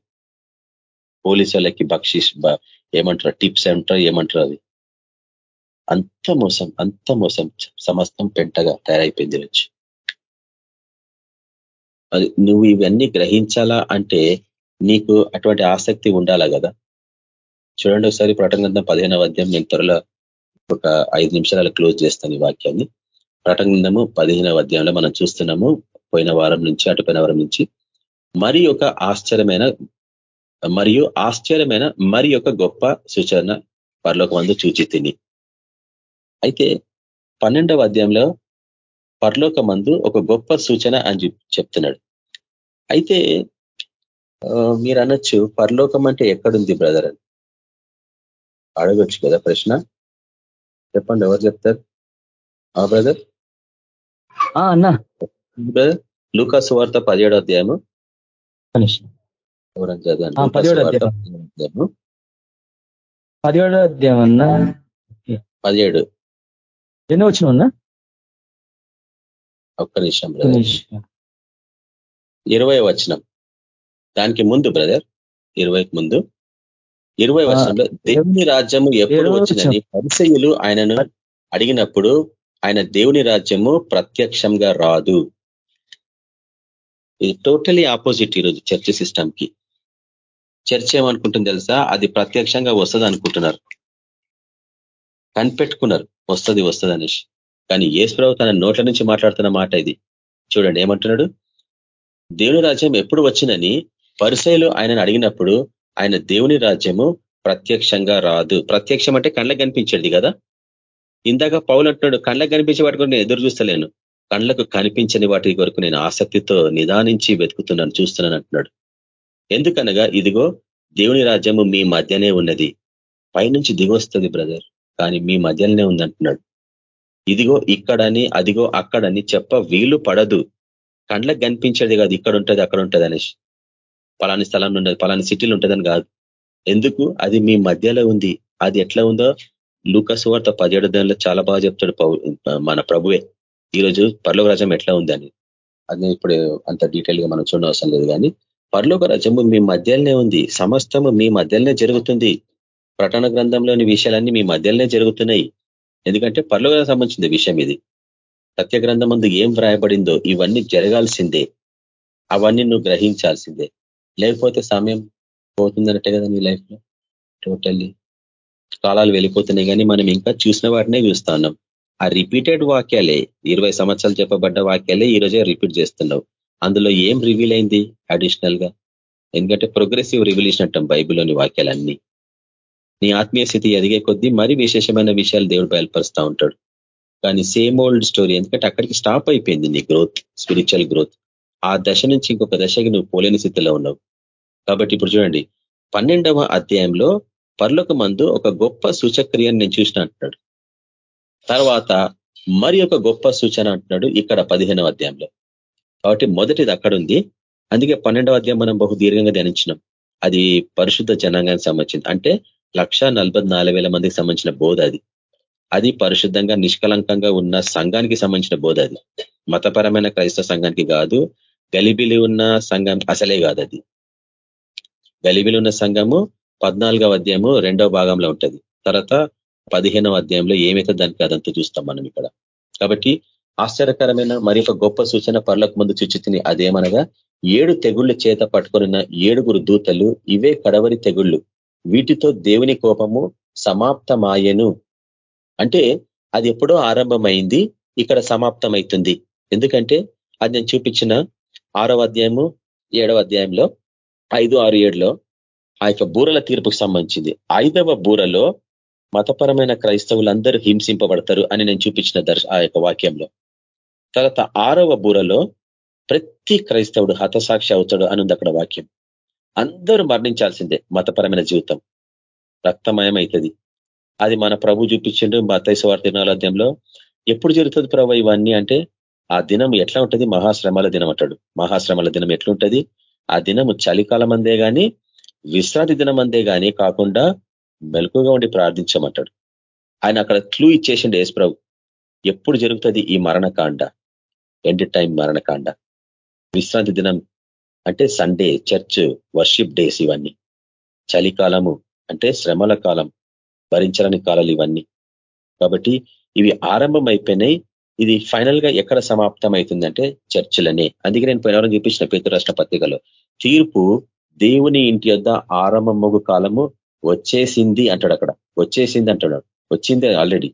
పోలీసు వాళ్ళకి బక్షిష్ ఏమంటారు? టిప్స్ అంటారు ఏమంటారు అది. అంత మోసం అంత మోసం సమస్తం పెంటగా తయారైపోయింది వచ్చి అది నువ్వు ఇవన్నీ గ్రహించాలా అంటే నీకు అటువంటి ఆసక్తి ఉండాలా కదా? చూడండి ఒకసారి ప్రటంగంధం పదిహేనవ అధ్యాయం నేను త్వరలో ఒక ఐదు నిమిషాలు క్లోజ్ చేస్తాను ఈ వాక్యాన్ని. ప్రటంగంధము పదిహేనవ అధ్యాయంలో మనం చూస్తున్నాము పోయిన వారం నుంచి అటుపోయిన వారం నుంచి. మరి ఒక ఆశ్చర్యమైన మరియు ఆశ్చర్యమైన మరి ఒక గొప్ప సూచన పరలోక మందు చూచి తిని. అయితే పన్నెండవ అధ్యాయంలో పరలోక మందు ఒక గొప్ప సూచన అని చెప్తున్నాడు. అయితే మీరు అనొచ్చు పరలోకం అంటే ఎక్కడుంది బ్రదర్ అని? అడగొచ్చు కదా ప్రశ్న. చెప్పండి ఎవరు చెప్తారు? ఆ బ్రదర్? అన్నా. బ్రదర్ లూకాసు వార్త పదిహేడో అధ్యాయము. ఎవరని చదవండి పదిహేడో అధ్యాయము. పదిహేడో అధ్యాయం అన్నా పదిహేడు. ఎన్నో వచ్చిన అన్నా? ఒక్క నిమిషం బ్రదర్. ఇరవై వచనం. దానికి ముందు బ్రదర్ ఇరవైకి ముందు. ఇరవై వచనంలో దేవుని రాజ్యము ఎప్పుడు వచ్చినని పరిసయులు ఆయనను అడిగినప్పుడు ఆయన దేవుని రాజ్యము ప్రత్యక్షంగా రాదు. ఇది టోటలీ ఆపోజిట్ ఈరోజు చర్చ్ సిస్టమ్కి చర్చ ఏమనుకుంటుంది తెలుసా? అది ప్రత్యక్షంగా వస్తుంది అనుకుంటున్నారు కనిపెట్టుకున్నారు. వస్తుంది వస్తుంది అనేసి కానీ ఏసుప్రభు తన నోట్ల నుంచి మాట్లాడుతున్న మాట ఇది. చూడండి ఏమంటున్నాడు? దేవుని రాజ్యం ఎప్పుడు వచ్చినని పరిసయలు ఆయనను అడిగినప్పుడు ఆయన దేవుని రాజ్యము ప్రత్యక్షంగా రాదు. ప్రత్యక్షం అంటే కళ్ళకు కనిపించేది కదా? ఇందాక పౌలు అంటున్నాడు కళ్ళకు కనిపించే వాటి నేను ఎదురు చూస్తలేను. కళ్ళకు కనిపించని వాటి కొరకు నేను ఆసక్తితో నిదానించి వెతుకుతున్నాను చూస్తున్నాను అంటున్నాడు. ఎందుకనగా ఇదిగో దేవుని రాజ్యము మీ మధ్యనే ఉన్నది. పైనుంచి దిగొస్తుంది బ్రదర్. కానీ మీ మధ్యలోనే ఉందంటున్నాడు. ఇదిగో ఇక్కడని అదిగో అక్కడని చెప్ప వీలు పడదు. కండ్లకు కనిపించేది కాదు ఇక్కడ ఉంటుంది అక్కడ ఉంటుంది అనేసి పలాని స్థలంలో ఉండదు పలాని సిటీలు ఉంటుందని కాదు. ఎందుకు? అది మీ మధ్యలో ఉంది. అది ఎట్లా ఉందో లూకస్ వార్త పదిహేడు దానిలో చాలా బాగా చెప్తాడు మన ప్రభువే. ఈరోజు పర్లోక రాజ్యం ఎట్లా ఉందని. అది ఇప్పుడు అంత డీటెయిల్గా మనం చూడవసరం లేదు కానీ పర్లోక రాజ్యము మీ మధ్యలోనే ఉంది. సమస్తము మీ మధ్యలోనే జరుగుతుంది. ప్రటన గ్రంథంలోని విషయాలన్నీ మీ మధ్యలోనే జరుగుతున్నాయి. ఎందుకంటే పర్లోకానికి సంబంధించిన విషయం ఇది. సత్య గ్రంథం ముందు ఏం వ్రాయబడిందో ఇవన్నీ జరగాల్సిందే. అవన్నీ నువ్వు గ్రహించాల్సిందే. లేకపోతే సమయం పోతుందన్నట్టే కదా నీ లైఫ్లో? టోటల్లీ. కాలాలు వెళ్ళిపోతున్నాయి కానీ మనం ఇంకా చూసిన వాటినే చూస్తా ఉన్నాం. ఆ రిపీటెడ్ వాక్యాలే ఇరవై సంవత్సరాలు చెప్పబడ్డ వాక్యాలే ఈ రోజే రిపీట్ చేస్తున్నావు. అందులో ఏం రివీల్ అయింది? అడిషనల్గా. ఎందుకంటే ప్రోగ్రెసివ్ రివల్యూషన్ అంటాం బైబిల్లోని వాక్యాలన్నీ. నీ ఆత్మీయ స్థితి ఎదిగే కొద్దీ మరి విశేషమైన విషయాలు దేవుడు బయలుపరుస్తూ ఉంటాడు. కానీ సేమ్ ఓల్డ్ స్టోరీ ఎందుకంటే అక్కడికి స్టాప్ అయిపోయింది నీ గ్రోత్ స్పిరిచువల్ గ్రోత్ ఆ దశ నుంచి ఇంకొక దశకి నువ్వు పోలేని స్థితిలో ఉన్నావు. కాబట్టి ఇప్పుడు చూడండి పన్నెండవ అధ్యాయంలో పర్లోక మందు ఒక గొప్ప సూచక్రియను నేను చూసిన అంటున్నాడు. తర్వాత మరి ఒక గొప్ప సూచన అంటున్నాడు ఇక్కడ పదిహేనవ అధ్యాయంలో. కాబట్టి మొదటిది అక్కడ ఉంది. అందుకే పన్నెండవ అధ్యాయం మనం బహు దీర్ఘంగా ధ్యానించినాం. అది పరిశుద్ధ జనాంగానికి సంబంధించింది. అంటే లక్ష మందికి సంబంధించిన బోధ అది. అది పరిశుద్ధంగా నిష్కలంకంగా ఉన్న సంఘానికి సంబంధించిన బోధ అది. మతపరమైన క్రైస్తవ సంఘానికి కాదు గలిబిలి ఉన్న సంఘం అసలే కాదు అది. గలిబిలి ఉన్న సంఘము పద్నాలుగవ అధ్యాయము రెండవ భాగంలో ఉంటుంది. తర్వాత పదిహేనవ అధ్యాయంలో ఏమైతే దానికి అదంతా చూస్తాం మనం ఇక్కడ. కాబట్టి ఆశ్చర్యకరమైన మరి గొప్ప సూచన పర్లకు ముందు చూచితిని అదేమనగా ఏడు తెగుళ్ళ చేత పట్టుకొనిన ఏడుగురు దూతలు ఇవే కడవరి తెగుళ్ళు. వీటితో దేవుని కోపము సమాప్తమాయను. అంటే అది ఎప్పుడో ఆరంభమైంది ఇక్కడ సమాప్తమవుతుంది ఎందుకంటే అది నేను చూపించిన ఆరవ అధ్యాయము ఏడవ అధ్యాయంలో ఐదు ఆరు ఏడులో ఆ యొక్క బూరల తీర్పుకు సంబంధించింది. ఐదవ బూరలో మతపరమైన క్రైస్తవులందరూ హింసింపబడతారు అని నేను చూపించిన దర్శ ఆ యొక్క వాక్యంలో. తర్వాత ఆరవ బూరలో ప్రతి క్రైస్తవుడు హతసాక్షి అవుతాడు అనుంది అక్కడ వాక్యం. అందరూ మరణించాల్సిందే మతపరమైన జీవితం. రక్తమయం అవుతుంది అది మన ప్రభు చూపించిండు మతైసవార్ దినాలధ్యంలో ఎప్పుడు జరుగుతుంది ప్రభు ఇవన్నీ అంటే ఆ దినం ఎట్లా ఉంటుంది? మహాశ్రమాల దినం అంటాడు. మహాశ్రమాల దినం ఎట్లుంటుంది? ఆ దినము చలికాలం అందే కానీ విశ్రాంతి దినం అందే కానీ కాకుండా మెలకుగా ఉండి ప్రార్థించమంటాడు. ఆయన అక్కడ క్లూ ఇచ్చేసిండు యేసు ప్రభు. ఎప్పుడు జరుగుతుంది ఈ మరణకాండ? End time మరణకాండ. విశ్రాంతి దినం అంటే సండే చర్చ్ వర్షిప్ డేస్ ఇవన్నీ. చలికాలము అంటే శ్రమల కాలం భరించడానికి కాలాలు ఇవన్నీ. కాబట్టి ఇవి ఆరంభం అయిపోయినాయి ఇది ఫైనల్గా ఎక్కడ సమాప్తం అవుతుందంటే చర్చిలనే. అందుకే నేను పోయినవరం చూపించిన పేతు రాష్ట్ర పత్రికలో తీర్పు దేవుని ఇంటి యొద్ ఆరంభమగు కాలము వచ్చేసింది అంటాడు అక్కడ. వచ్చేసింది అంటాడు. వచ్చింది ఆల్రెడీ.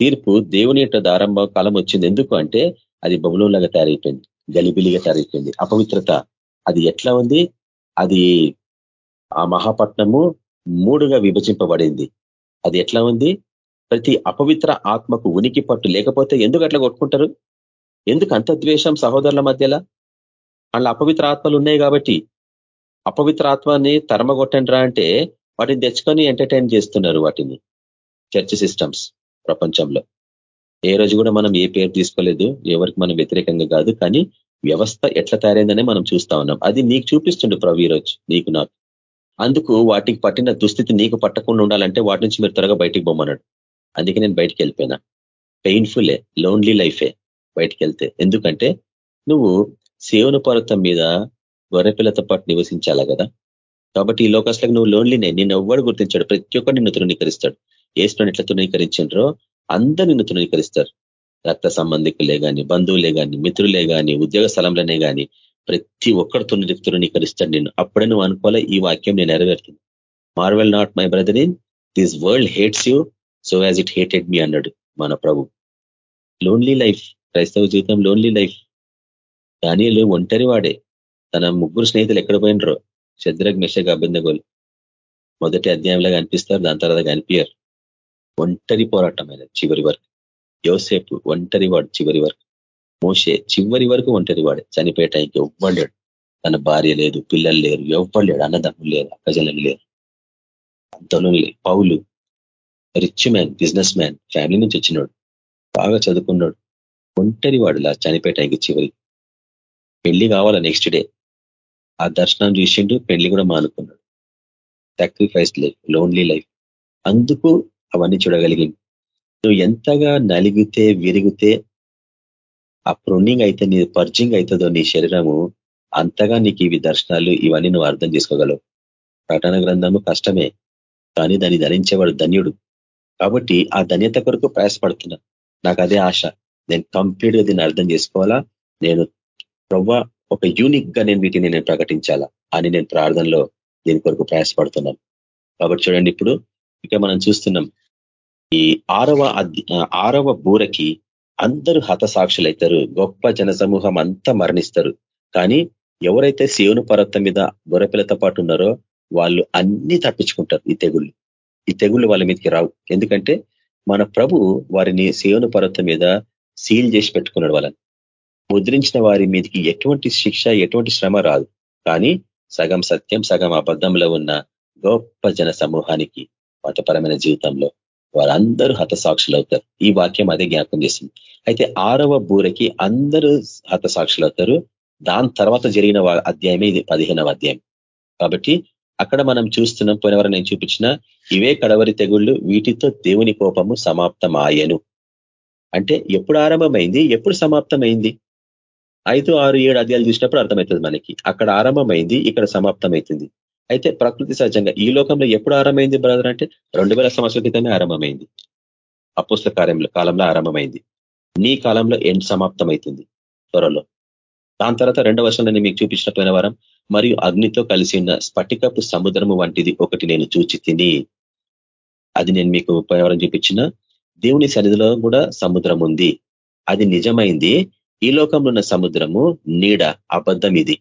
తీర్పు దేవుని యొక్క ఆరంభ కాలం వచ్చింది. ఎందుకు అంటే అది బబులంలాగా తయారైపోయింది. గలిబిలిగా తయారైపోయింది. అపవిత్రత. అది ఎట్లా ఉంది? అది ఆ మహాపట్నము మూడుగా విభజింపబడింది. అది ఎట్లా ఉంది? ప్రతి అపవిత్ర ఆత్మకు ఉనికి పట్టు లేకపోతే ఎందుకు అట్లా కొట్టుకుంటారు? ఎందుకు అంత ద్వేషం సహోదరుల మధ్యలో? అందులో అపవిత్ర ఆత్మలు ఉన్నాయి కాబట్టి అపవిత్ర ఆత్మని తరమగొట్టండ్రా అంటే వాటిని తెచ్చుకొని ఎంటర్టైన్ చేస్తున్నారు వాటిని. చర్చ్ సిస్టమ్స్ ప్రపంచంలో. ఏ రోజు కూడా మనం ఏ పేరు తీసుకోలేదు ఎవరికి మనం వ్యతిరేకంగా కాదు కానీ వ్యవస్థ ఎట్లా తయారైందనే మనం చూస్తా ఉన్నాం. అది నీకు చూపిస్తుండే ప్రభు ఈరోజు నీకు నాకు. అందుకు వాటికి పట్టిన దుస్థితి నీకు పట్టకుండా ఉండాలంటే వాటి నుంచి మీరు త్వరగా బయటికి పోమన్నాడు అందుకే నేను బయటికి వెళ్ళిపోయినా. పెయిన్ఫులే లోన్లీ లైఫే బయటికి వెళ్తే. ఎందుకంటే నువ్వు సేవన పర్వతం మీద గొర్రెపిల్లతో పాటు నివసించాలా కదా? కాబట్టి ఈ లోకాసులకు నువ్వు లోన్లీనే నిన్ను ఎవ్వడు గుర్తించాడు. ప్రతి ఒక్కరు నిన్ను తృణీకరిస్తాడు. ఏసుని ఎట్లా తృణీకరించారో అందరు నిన్ను తృణీకరిస్తారు. రక్త సంబంధికులే గాని బంధువులే కానీ మిత్రులే కానీ ఉద్యోగ స్థలంలోనే కానీ ప్రతి ఒక్కరు తృణీ తృణీకరిస్తాడు నేను అప్పుడే నువ్వు అనుకోలే ఈ వాక్యం నేను నెరవేరుతుంది marvel not my brother in this world hates you so as it hated me అన్నాడు మన ప్రభు. లోన్లీ లైఫ్ క్రైస్తవ జీవితం లోన్లీ లైఫ్ దానియలు ఒంటరి వాడే తన ముగ్గురు స్నేహితులు ఎక్కడ పోయినరో? శద్రగ్ మెషగ్ అభిందగోలు మొదటి అధ్యాయంలో కనిపిస్తారు దాని తర్వాత కనిపించారు ఒంటరి పోరాటం ఆయన చివరి వరకు. యోసేపు ఒంటరి వాడు చివరి వరకు. మోసే చివరి వరకు ఒంటరి వాడు. చనిపోయే టైంకి ఎవ్వలేడు తన భార్య లేదు పిల్లలు లేరు ఎవ్వలేడు అన్నదమ్ములు లేరు అక్కజనులు లేరు. అంతలో Paul rich man business man family నుంచి వచ్చినాడు. బాగా చదువుకున్నాడు. ఒంటరి వాడులా చనిపోయే టైంకి చివరి. పెళ్ళి కావాలా నెక్స్ట్ డే ఆ దర్శనం చూసిండు పెళ్ళి కూడా మానుకున్నాడు. సాక్రిఫైస్ లైఫ్ లోన్లీ లైఫ్ అందుకు అవన్నీ చూడగలిగింది. నువ్వు ఎంతగా నలిగితే విరిగితే ఆ ప్రొనింగ్ అయితే నీ పర్జింగ్ అవుతుందో నీ శరీరము అంతగా నీకు ఇవి దర్శనాలు ఇవన్నీ నువ్వు అర్థం చేసుకోగలవు. ప్రకటన గ్రంథము కష్టమే కానీ దాన్ని ధరించేవాడు ధన్యుడు. కాబట్టి ఆ ధన్యత కొరకు ప్రయాసపడుతున్నా. నాకు అదే ఆశ. నేను కంప్లీట్గా దీన్ని అర్థం చేసుకోవాలా? నేను ప్రవ్వ ఒక యూనిక్గా నేను వీటిని నేను ప్రకటించాలా? అని నేను ప్రార్థనలో దీని కొరకు ప్రయాసపడుతున్నాను. కాబట్టి చూడండి ఇప్పుడు ఇక మనం చూస్తున్నాం. ఈ ఆరవ ఆరవ బూరకి అందరూ హతసాక్షులైతారు. గొప్ప జన సమూహం అంతా మరణిస్తారు. కానీ ఎవరైతే శివుని పర్వతం మీద గొర్రెపిల్లతో పాటు ఉన్నారో వాళ్ళు అన్ని తప్పించుకుంటారు ఈ తెగుళ్ళు. ఈ తెగుళ్ళు వాళ్ళ మీదకి రావు. ఎందుకంటే మన ప్రభు వారిని శివుని పర్వతం మీద సీల్ చేసి పెట్టుకున్నాడు వాళ్ళని. ముద్రించిన వారి మీదకి ఎటువంటి శిక్ష ఎటువంటి శ్రమ రాదు. కానీ సగం సత్యం సగం అబద్ధంలో ఉన్న గొప్ప జన సమూహానికి మతపరమైన జీవితంలో వారందరూ హతసాక్షులు అవుతారు ఈ వాక్యం అదే జ్ఞాపకం చేస్తుంది అయితే ఆరవ బూరకి అందరూ హతసాక్షులు అవుతారు దాని తర్వాత జరిగిన అధ్యాయమే ఇది పదిహేనవ అధ్యాయం. కాబట్టి అక్కడ మనం చూస్తున్నాం పోయినవరం నేను చూపించిన ఇవే కడవరి తెగుళ్ళు వీటితో దేవుని కోపము సమాప్తమాయను. అంటే ఎప్పుడు ఆరంభమైంది? ఎప్పుడు సమాప్తమైంది? ఐదు ఆరు ఏడు అధ్యాయాలు చూసినప్పుడు అర్థమవుతుంది మనకి. అక్కడ ఆరంభమైంది ఇక్కడ సమాప్తమవుతుంది. అయితే ప్రకృతి సహజంగా ఈ లోకంలో ఎప్పుడు ఆరంభమైంది బ్రదర్ అంటే రెండు వేల సంవత్సరాల క్రితమే ఆరంభమైంది. అపుస్త కార్యంలో కాలంలో ఆరంభమైంది. నీ కాలంలో ఎండ్ సమాప్తమవుతుంది త్వరలో. దాని తర్వాత రెండవ వర్షంలో నేను మీకు చూపించిన పోయిన వారం మరియు అగ్నితో కలిసి ఉన్న స్ఫటికపు సముద్రము వంటిది ఒకటి నేను చూచి తిని అది నేను మీకు పోయినవరం చూపించిన దేవుని సన్నిధిలో కూడా సముద్రం ఉంది అది నిజమైంది. ఈ లోకంలో ఉన్న సముద్రము నీడ అబద్ధం ఇది.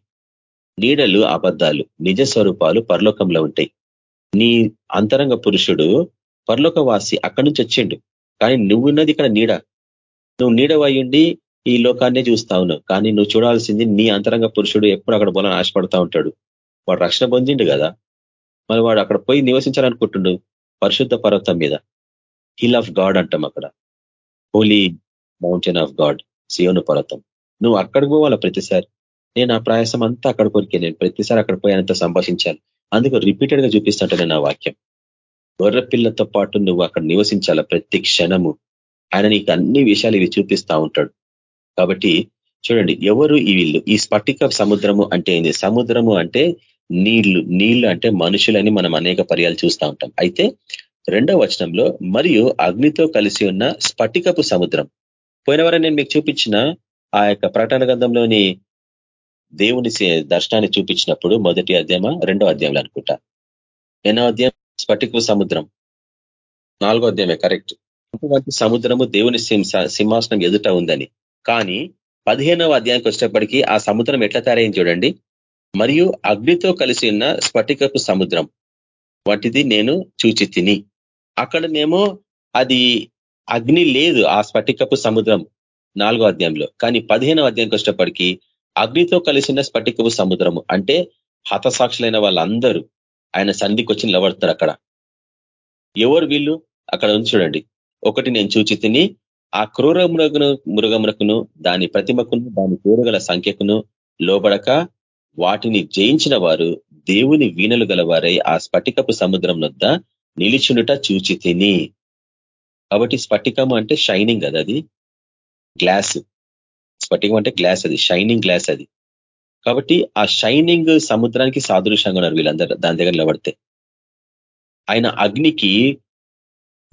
నీడలు అబద్ధాలు నిజ స్వరూపాలు పరలోకంలో ఉంటాయి. నీ అంతరంగ పురుషుడు పరలోకవాసి అక్కడి నుంచి వచ్చిండు. కానీ నువ్వున్నది ఇక్కడ నీడ. నువ్వు నీడవయ్యుండి ఈ లోకాన్నే చూస్తా ఉన్నావు. కానీ నువ్వు చూడాల్సింది నీ అంతరంగ పురుషుడు ఎప్పుడు అక్కడ పోలని ఆశపడతా ఉంటాడు. వాడు రక్షణ పొందిండు కదా. మరి వాడు అక్కడ పోయి నివసించాలనుకుంటుండు పరిశుద్ధ పర్వతం మీద. హిల్ ఆఫ్ గాడ్ అంటాం అక్కడ. Holy mountain of God Zion పర్వతం. నువ్వు అక్కడికి పోవాలా ప్రతిసారి? నేను ఆ ప్రయాసం అంతా అక్కడ కొరికే నేను ప్రతిసారి అక్కడ పోయానంత సంభాషించాలి అందుకు రిపీటెడ్గా చూపిస్తుంటాను నా వాక్యం. గొర్రెపిల్లతో పాటు నువ్వు అక్కడ నివసించాల ప్రతి క్షణము? ఆయన నీకు అన్ని విషయాలు ఇవి చూపిస్తా ఉంటాడు. కాబట్టి చూడండి ఎవరు ఈ వీళ్ళు? ఈ స్ఫటిక సముద్రము అంటే ఏంది? సముద్రము అంటే నీళ్ళు. నీళ్ళు అంటే మనుషులని మనం అనేక పర్యాలు చూస్తూ ఉంటాం. అయితే రెండవ వచనంలో మరియు అగ్నితో కలిసి ఉన్న స్ఫటికపు సముద్రం. పోయినవరం నేను మీకు చూపించిన ఆ యొక్క ప్రకటన గంధంలోని దేవుని దర్శనాన్ని చూపించినప్పుడు మొదటి అధ్యాయమా? రెండో అధ్యాయంలో అనుకుంటా. ఎన్నో అధ్యాయం స్ఫటికు సముద్రం. నాలుగో అధ్యాయమే కరెక్ట్. సముద్రము దేవుని సింహాసనం ఎదుట ఉందని. కానీ పదిహేనవ అధ్యాయానికి వచ్చేటప్పటికీ ఆ సముద్రం ఎట్లా తయారైంది చూడండి. మరియు అగ్నితో కలిసి ఉన్న స్ఫటికపు సముద్రం. వాటిది నేను చూచి తిని అక్కడనేమో అది అగ్ని లేదు ఆ స్ఫటికపు సముద్రం. నాలుగో అధ్యాయంలో. కానీ పదిహేనవ అధ్యాయంకి వచ్చేటప్పటికీ అగ్నితో కలిసిన స్ఫటికపు సముద్రము. అంటే హతసాక్షులైన వాళ్ళందరూ ఆయన సంధికి వచ్చి నిలబడతారు అక్కడ. ఎవరు వీళ్ళు? అక్కడ ఉంది చూడండి. ఒకటి నేను చూచి తిని ఆ క్రూర మృగను మృగమునకును దాని ప్రతిమకును దాని పేరుగల సంఖ్యకును లోబడక వాటిని జయించిన వారు దేవుని వీణలు గలవారై ఆ స్ఫటికపు సముద్రం వద్ద నిలిచునుట చూచి తిని. కాబట్టి స్ఫటికము అంటే షైనింగ్ కదా అది. గ్లాస్. స్ఫటికం అంటే గ్లాస్ అది షైనింగ్ గ్లాస్ అది. కాబట్టి ఆ షైనింగ్ సముద్రానికి సాదృశ్యంగా ఉన్నారు వీళ్ళందరూ దాని దగ్గర నిలబడితే. ఆయన అగ్నికి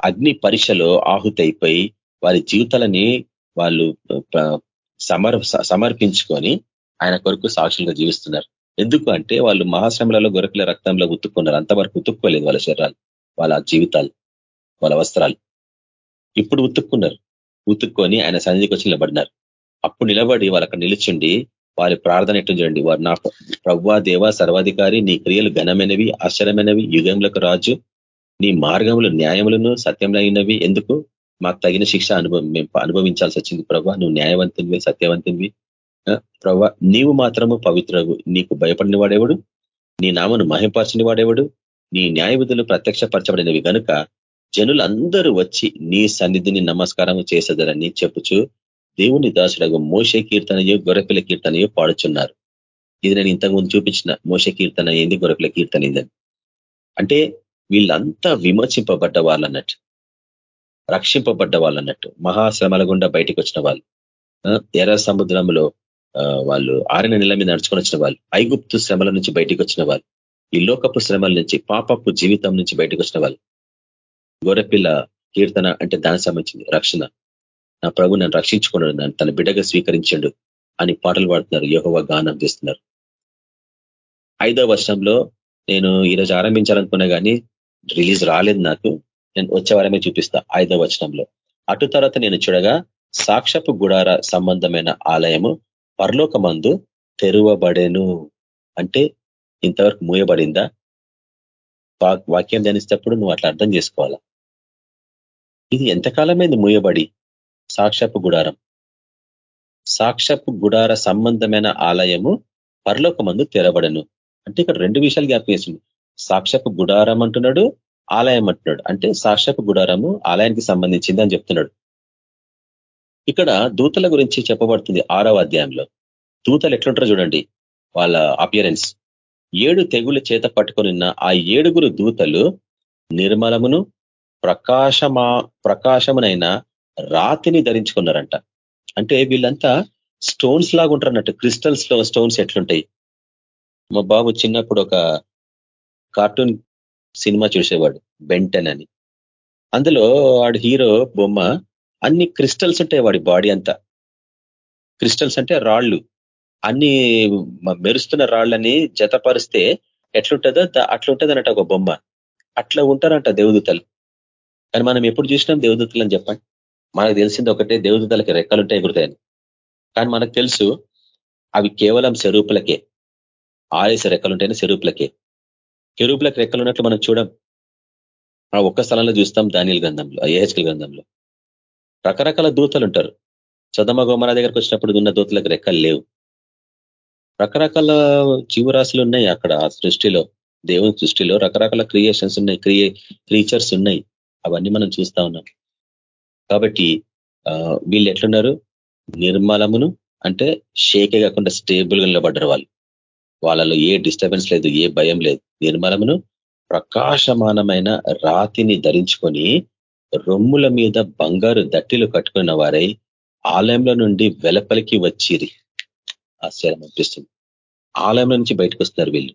అగ్ని పరీక్షలో ఆహుతైపోయి వారి జీవితాలని వాళ్ళు సమర్ సమర్పించుకొని ఆయన కొరకు సాక్షులుగా జీవిస్తున్నారు. ఎందుకు అంటే వాళ్ళు మహాశ్రమలలో గొరకల రక్తంలో ఉతుక్కున్నారు. అంతవరకు ఉతుక్కోలేదు వాళ్ళ శరీరాలు వాళ్ళ జీవితాలు వాళ్ళ వస్త్రాలు. ఇప్పుడు ఉతుక్కున్నారు. ఉతుక్కొని ఆయన సన్నిధికి వచ్చి నిలబడినారు. అప్పుడు నిలబడి వాళ్ళు అక్కడ నిలిచిండి వారి ప్రార్థన ఎట్టు చూడండి. వారు నా ప్రవ్వా దేవ సర్వాధికారి నీ క్రియలు ఘనమైనవి ఆశ్చర్యమైనవి యుగములకు రాజు. నీ మార్గములు న్యాయములను సత్యములైనవి. ఎందుకు? మాకు తగిన శిక్ష అనుభవం మేము అనుభవించాల్సి వచ్చింది. ప్రభా నువ్వు న్యాయవంతునివి సత్యవంతునివి. ప్రభా నీవు మాత్రము పవిత్రవు. నీకు భయపడిన వాడేవాడు? నీ నామను మహింపరచని వాడేవాడు? నీ న్యాయవిధులు ప్రత్యక్షపరచబడినవి. కనుక జనులందరూ వచ్చి నీ సన్నిధిని నమస్కారం చేసేదరని చెప్పుచు దేవుని దాసుడగు మోసే కీర్తనయో గొరపిల కీర్తనయో పాడుచున్నారు. ఇది నేను ఇంతకుముందు చూపించిన మోసే కీర్తన ఏంది గొరపిల కీర్తన ఏందని అంటే వీళ్ళంతా విమర్శింపబడ్డ వాళ్ళన్నట్టు. రక్షింపబడ్డ వాళ్ళన్నట్టు. మహాశ్రమల గుండా బయటకు వచ్చిన వాళ్ళు ఎర్ర సముద్రంలో వాళ్ళు ఆరిన నెల మీద నడుచుకొని వచ్చిన వాళ్ళు. ఐగుప్తు శ్రమల నుంచి బయటకు వచ్చిన వాళ్ళు. ఈ లోకపు శ్రమల నుంచి పాపపు జీవితం నుంచి బయటకు వచ్చిన వాళ్ళు. గొర్రెపిల్ల కీర్తన అంటే దానికి సంబంధించింది రక్షణ. నా ప్రభు నన్ను రక్షించుకున్నాడు నన్ను తన బిడ్డగా స్వీకరించండు అని పాటలు పాడుతున్నారు. యోహవ గానం చేస్తున్నారు. ఐదో వర్షంలో నేను ఈరోజు ఆరంభించాలనుకున్నా కానీ రిలీజ్ రాలేదు నాకు. నేను వచ్చే వారమే చూపిస్తా ఐదో వచనంలో. అటు తర్వాత నేను చూడగా సాక్షపు గుడార సంబంధమైన ఆలయము పరలోకమందు తెరువబడేను. అంటే ఇంతవరకు మూయబడిందా? వాక్యం ధ్యానిస్తేప్పుడు నువ్వు అట్లా అర్థం చేసుకోవాలా? ఇది ఎంతకాలమైంది మూయబడి? సాక్షపు గుడారం. సాక్షపు గుడార సంబంధమైన ఆలయము పరలోకమందు తెరబడను అంటే ఇక్కడ రెండు విషయాలు జ్ఞాపకం చేసింది. సాక్షపు గుడారం అంటున్నాడు ఆలయం అంటున్నాడు. అంటే సాక్షపు గుడారము ఆలయానికి సంబంధించింది అని చెప్తున్నాడు. ఇక్కడ దూతల గురించి చెప్పబడుతుంది ఆరవ అధ్యాయంలో. దూతలు ఎట్లుంటారో చూడండి వాళ్ళ అపియరెన్స్ ఏడు తెగులు చేత పట్టుకొనిన్న ఆ ఏడుగురు దూతలు నిర్మలమును ప్రకాశమా ప్రకాశమునైన రాతిని ధరించుకున్నారంట. అంటే వీళ్ళంతా స్టోన్స్ లాగా ఉంటారు అన్నట్టు క్రిస్టల్స్లో స్టోన్స్ ఎట్లుంటాయి. మా బాబు చిన్నప్పుడు ఒక కార్టూన్ సినిమా చూసేవాడు బెంటన్ అని. అందులో వాడు హీరో బొమ్మ అన్ని క్రిస్టల్స్ ఉంటాయి వాడి బాడీ అంతా. క్రిస్టల్స్ అంటే రాళ్ళు. అన్ని మెరుస్తున్న రాళ్ళని జతపరిస్తే ఎట్లుంటుందో అట్లుంటుంది అన్నట్టు ఒక బొమ్మ. అట్లా ఉంటారంట దేవదూతలు. కానీ మనం ఎప్పుడు చూసినాం దేవదూతలు అని చెప్పండి? మనకు తెలిసింది ఒకటే దేవదూతలకి రెక్కలుంటాయి ఎగురుతాయని. కానీ మనకు తెలుసు అవి కేవలం స్వరూపులకే. రెక్కలు రెక్కలుంటాయని స్వరూపులకే. కెరూపులకు రెక్కలు ఉన్నట్లు మనం చూడం. ఆ ఒక్క స్థలంలో చూస్తాం దానిల గ్రంథంలో ఏహెచ్కల్ గ్రంథంలో. రకరకాల దూతలు ఉంటారు చదమ గోమరా దగ్గరకు వచ్చినప్పుడు ఉన్న దూతలకు రెక్కలు లేవు. రకరకాల జీవరాశులు ఉన్నాయి అక్కడ ఆ సృష్టిలో దేవుని సృష్టిలో. రకరకాల క్రియేషన్స్ ఉన్నాయి క్రియే క్రీచర్స్ ఉన్నాయి. అవన్నీ మనం చూస్తా ఉన్నాం. కాబట్టి వీళ్ళు ఎట్లున్నారు? నిర్మలమును అంటే షేకే కాకుండా స్టేబుల్గా నిలబడ్డారు వాళ్ళు. వాళ్ళలో ఏ డిస్టర్బెన్స్ లేదు ఏ భయం లేదు. నిర్మలమును ప్రకాశమానమైన రాతిని ధరించుకొని రొమ్ముల మీద బంగారు దట్టిలు కట్టుకున్న వారై ఆలయంలో నుండి వెలపలికి వచ్చిరి. ఆశ్చర్యం అనిపిస్తుంది ఆలయం నుంచి బయటకు వస్తున్నారు వీళ్ళు.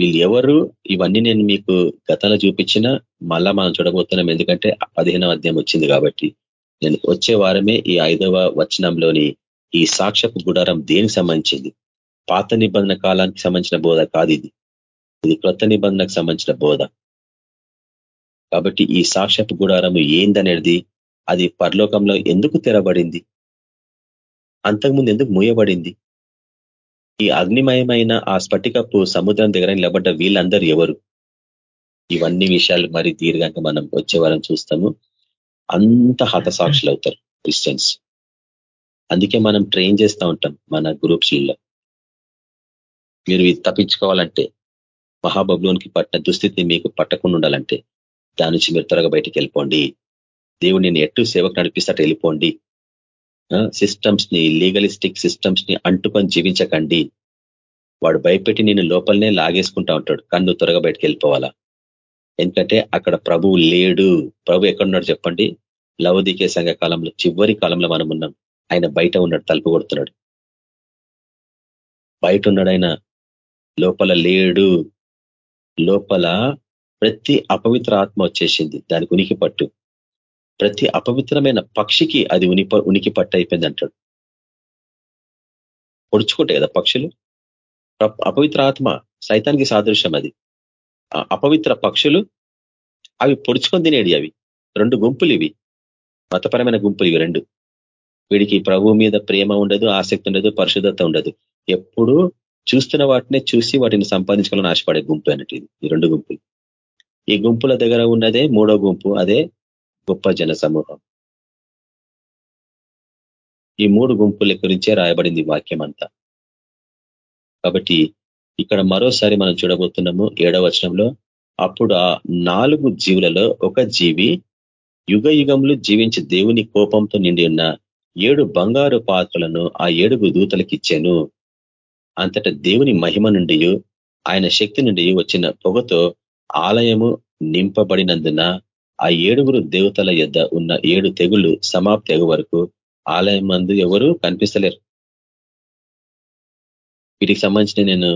వీళ్ళు ఎవరు ఇవన్నీ నేను మీకు గతంలో చూపించిన మళ్ళా మనం చూడబోతున్నాం. ఎందుకంటే పదిహేనవ అధ్యాయం వచ్చింది కాబట్టి. నేను వచ్చే వారమే ఈ ఐదవ వచనంలోని ఈ సాక్ష్యపు గుడారం దేనికి సంబంధించింది? పాత నిబంధన కాలానికి సంబంధించిన బోధ కాదు ఇది. ఇది క్రొత్త నిబంధనకు సంబంధించిన బోధ. కాబట్టి ఈ సాక్ష్యపు గుడారము ఏందనేది? అది పరలోకంలో ఎందుకు తెరబడింది? అంతకుముందు ఎందుకు మూయబడింది? ఈ అగ్నిమయమైన ఆ స్ఫటికపు సముద్రం దగ్గర నిలబడ్డ వీళ్ళందరూ ఎవరు? ఇవన్నీ విషయాలు మరి దీర్ఘంగా మనం వచ్చే వారం చూస్తాము. అంత హతసాక్షులు అవుతారు క్రిస్టియన్స్. అందుకే మనం ట్రైన్ చేస్తూ ఉంటాం మన గ్రూప్స్లలో మీరు ఇది తప్పించుకోవాలంటే మహాబబులోనికి పట్టిన దుస్థితిని మీకు పట్టకుండా ఉండాలంటే దాని నుంచి మీరు త్వరగా బయటికి వెళ్ళిపోండి. దేవుడు నేను ఎట్టు సేవకు నడిపిస్తాట వెళ్ళిపోండి. సిస్టమ్స్ని లీగలిస్టిక్ సిస్టమ్స్ని అంటుకొని జీవించకండి. వాడు భయపెట్టి నేను లోపలనే లాగేసుకుంటా ఉంటాడు. కన్ను త్వరగా బయటకు వెళ్ళిపోవాలా? ఎందుకంటే అక్కడ ప్రభువు లేడు. ప్రభు ఎక్కడున్నాడు చెప్పండి? లవదికే సంఘ కాలంలో చివరి కాలంలో మనం ఉన్నాం. ఆయన బయట ఉన్నాడు తలుపు కొడుతున్నాడు. బయట ఉన్నాడు ఆయన. లోపల లేడు. లోపల ప్రతి అపవిత్ర ఆత్మ వచ్చేసింది. దానికి ఉనికి పట్టు ప్రతి అపవిత్రమైన పక్షికి అది ఉని ఉనికి పట్టు అయిపోయింది అంటాడు. పొడుచుకుంటాయి కదా పక్షులు? అపవిత్ర ఆత్మ సైతానికి సాదృశ్యం అది. అపవిత్ర పక్షులు అవి పొడుచుకొని తినేది అవి. రెండు గుంపులు ఇవి. మతపరమైన గుంపులు ఇవి రెండు. వీడికి ప్రభు మీద ప్రేమ ఉండదు ఆసక్తి ఉండదు పరిశుద్ధత ఉండదు. ఎప్పుడు చూస్తున్న వాటినే చూసి వాటిని సంపాదించుకోవాలని ఆశపడే గుంపు అన్నట్టు ఈ రెండు గుంపులు. ఈ గుంపుల దగ్గర ఉన్నదే మూడో గుంపు. అదే గొప్ప జన సమూహం ఈ మూడు గుంపుల గురించే రాయబడింది వాక్యం అంతా కాబట్టి ఇక్కడ మరోసారి మనం చూడబోతున్నాము ఏడవ వచనంలో అప్పుడు ఆ నాలుగు జీవులలో ఒక జీవి యుగ యుగంలో జీవించి దేవుని కోపంతో నిండి ఉన్న ఏడు బంగారు పాత్రలను ఆ ఏడుగు దూతలకిచ్చాను. అంతట దేవుని మహిమ నుండి ఆయన శక్తి నుండి వచ్చిన పొగతో ఆలయము నింపబడినందున ఆ ఏడుగురు దేవతల యొద్ ఉన్న ఏడు తెగులు సమాప్తి వరకు ఆలయం మందు ఎవరు కనిపిస్తలేరు. వీటికి సంబంధించిన నేను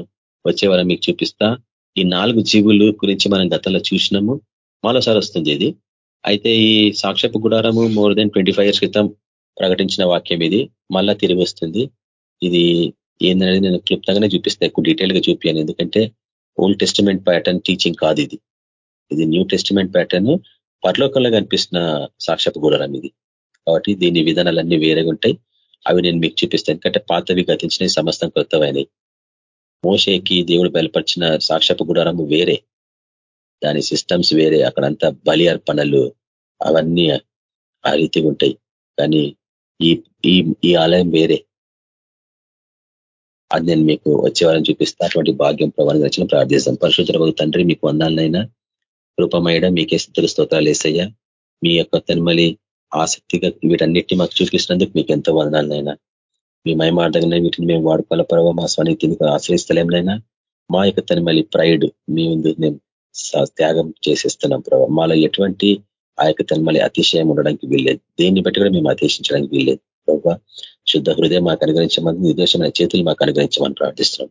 వచ్చే వారం మీకు చూపిస్తా. ఈ నాలుగు జీవులు గురించి మనం గతంలో చూసినాము. మరోసారి వస్తుంది ఇది. అయితే ఈ సాక్షపు గుడారము మోర్ దెన్ ట్వంటీ ఇయర్స్ క్రితం ప్రకటించిన వాక్యం ఇది. మళ్ళా తిరిగి వస్తుంది. ఇది ఏందనేది నేను క్లుప్తంగానే చూపిస్తాను ఎక్కువ డీటెయిల్గా చూపించాను ఎందుకంటే ఓల్డ్ టెస్టిమెంట్ ప్యాటర్న్ టీచింగ్ కాదు ఇది. ఇది న్యూ టెస్టిమెంట్ ప్యాటర్న్. పరలోకంలో కనిపిస్తున్న సాక్షపు గుడారం ఇది. కాబట్టి దీని విధానాలన్నీ వేరేగా ఉంటాయి. అవి నేను మీకు చూపిస్తాను. ఎందుకంటే పాతవి గతించిన సమస్తం కొత్తవైనవి. మోషేకి దేవుడు బయలుపరిచిన సాక్షపు గుడారము వేరే. దాని సిస్టమ్స్ వేరే. అక్కడంతా బలి అర్పణలు అవన్నీ ఆ రీతిగా ఉంటాయి. కానీ ఈ ఈ ఈ ఆలయం వేరే. అది నేను మీకు వచ్చే వారం చూపిస్తా. అటువంటి భాగ్యం ప్రవాణం వచ్చిన ప్రార్థిస్తాం పరిశుద్ధ తండ్రి మీకు వందాలనైనా రూపమయ్యడం మీకే స్థుతులు స్తోత్రాలు వేసయ్యా మీ యొక్క తన్మలి ఆసక్తిగా వీటన్నిటిని మాకు చూపిస్తున్నందుకు మీకు ఎంతో వదనాలనైనా మీ మయమార్థంగానే వీటిని మేము వాడుకోవాల ప్రభావ మా స్వనీతిని ఆశ్రయిస్తలేంనైనా మా యొక్క తన్మలి ప్రైడ్ మీ ముందు మేము త్యాగం చేసేస్తున్నాం ప్రభావ మాలో ఎటువంటి ఆ యొక్క తన్మలి అతిశయం ఉండడానికి వీల్లేదు. దేన్ని బట్టి కూడా మేము అతిశించడానికి వీల్లేదు ప్రభావ శుద్ధ హృదయం మాకు అనుగ్రహించమని నిర్దేశమైన చేతులు మాకు అనుగ్రహించమని ప్రార్థిస్తున్నాం.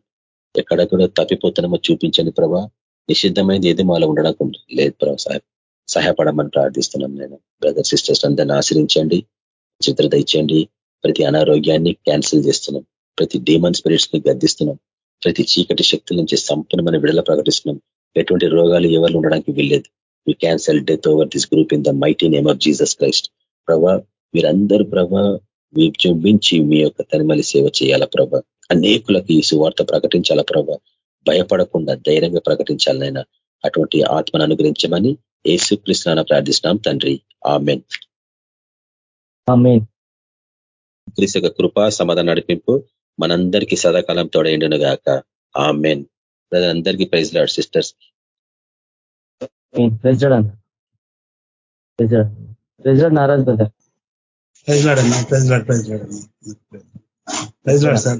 ఎక్కడ కూడా తప్పిపోతున్నామో చూపించండి ప్రభా నిషిద్ధమైనది ఏది మాలో ఉండడం లేదు ప్రభు సాహెబ్. సహాయపడమని ప్రార్థిస్తున్నాం నేను. బ్రదర్ సిస్టర్స్ అందరిని ఆశ్రయించండి చిత్రత ఇచ్చండి ప్రతి అనారోగ్యాన్ని క్యాన్సిల్ చేస్తున్నాం. ప్రతి డీమన్ స్పిరిట్స్ని గద్దిస్తున్నాం. ప్రతి చీకటి శక్తుల నుంచి సంపూర్ణమైన విడుదల ప్రకటిస్తున్నాం. ఎటువంటి రోగాలు ఎవరు ఉండడానికి వీల్లేదు. We cancel death over this group in the mighty name of Jesus Christ ప్రభా మీరందరూ ప్రభా విజృంభించి మీ యొక్క తనిమలి సేవ చేయాల ప్రభ? అనేకులకు ఈ సువార్త ప్రకటించాల ప్రభ? భయపడకుండా ధైర్యంగా ప్రకటించాలనైనా అటువంటి ఆత్మను అనుగ్రహించమని ఏసుకృష్ణ ప్రార్థిస్తున్నాం తండ్రి. ఆమెన్. క్రీస్తు యొక్క కృప సమాధానం నడిపింపు మనందరికీ సదాకాలం తోడైండును గాక ఆమెన్. బ్రదర్ అందరికీ praise lord sisters. Naraj brother. Praise lord అన్న ప్రైజ్ లాడ్ ప్రైజ్ లాడ్ అన్న. Praise lord sir.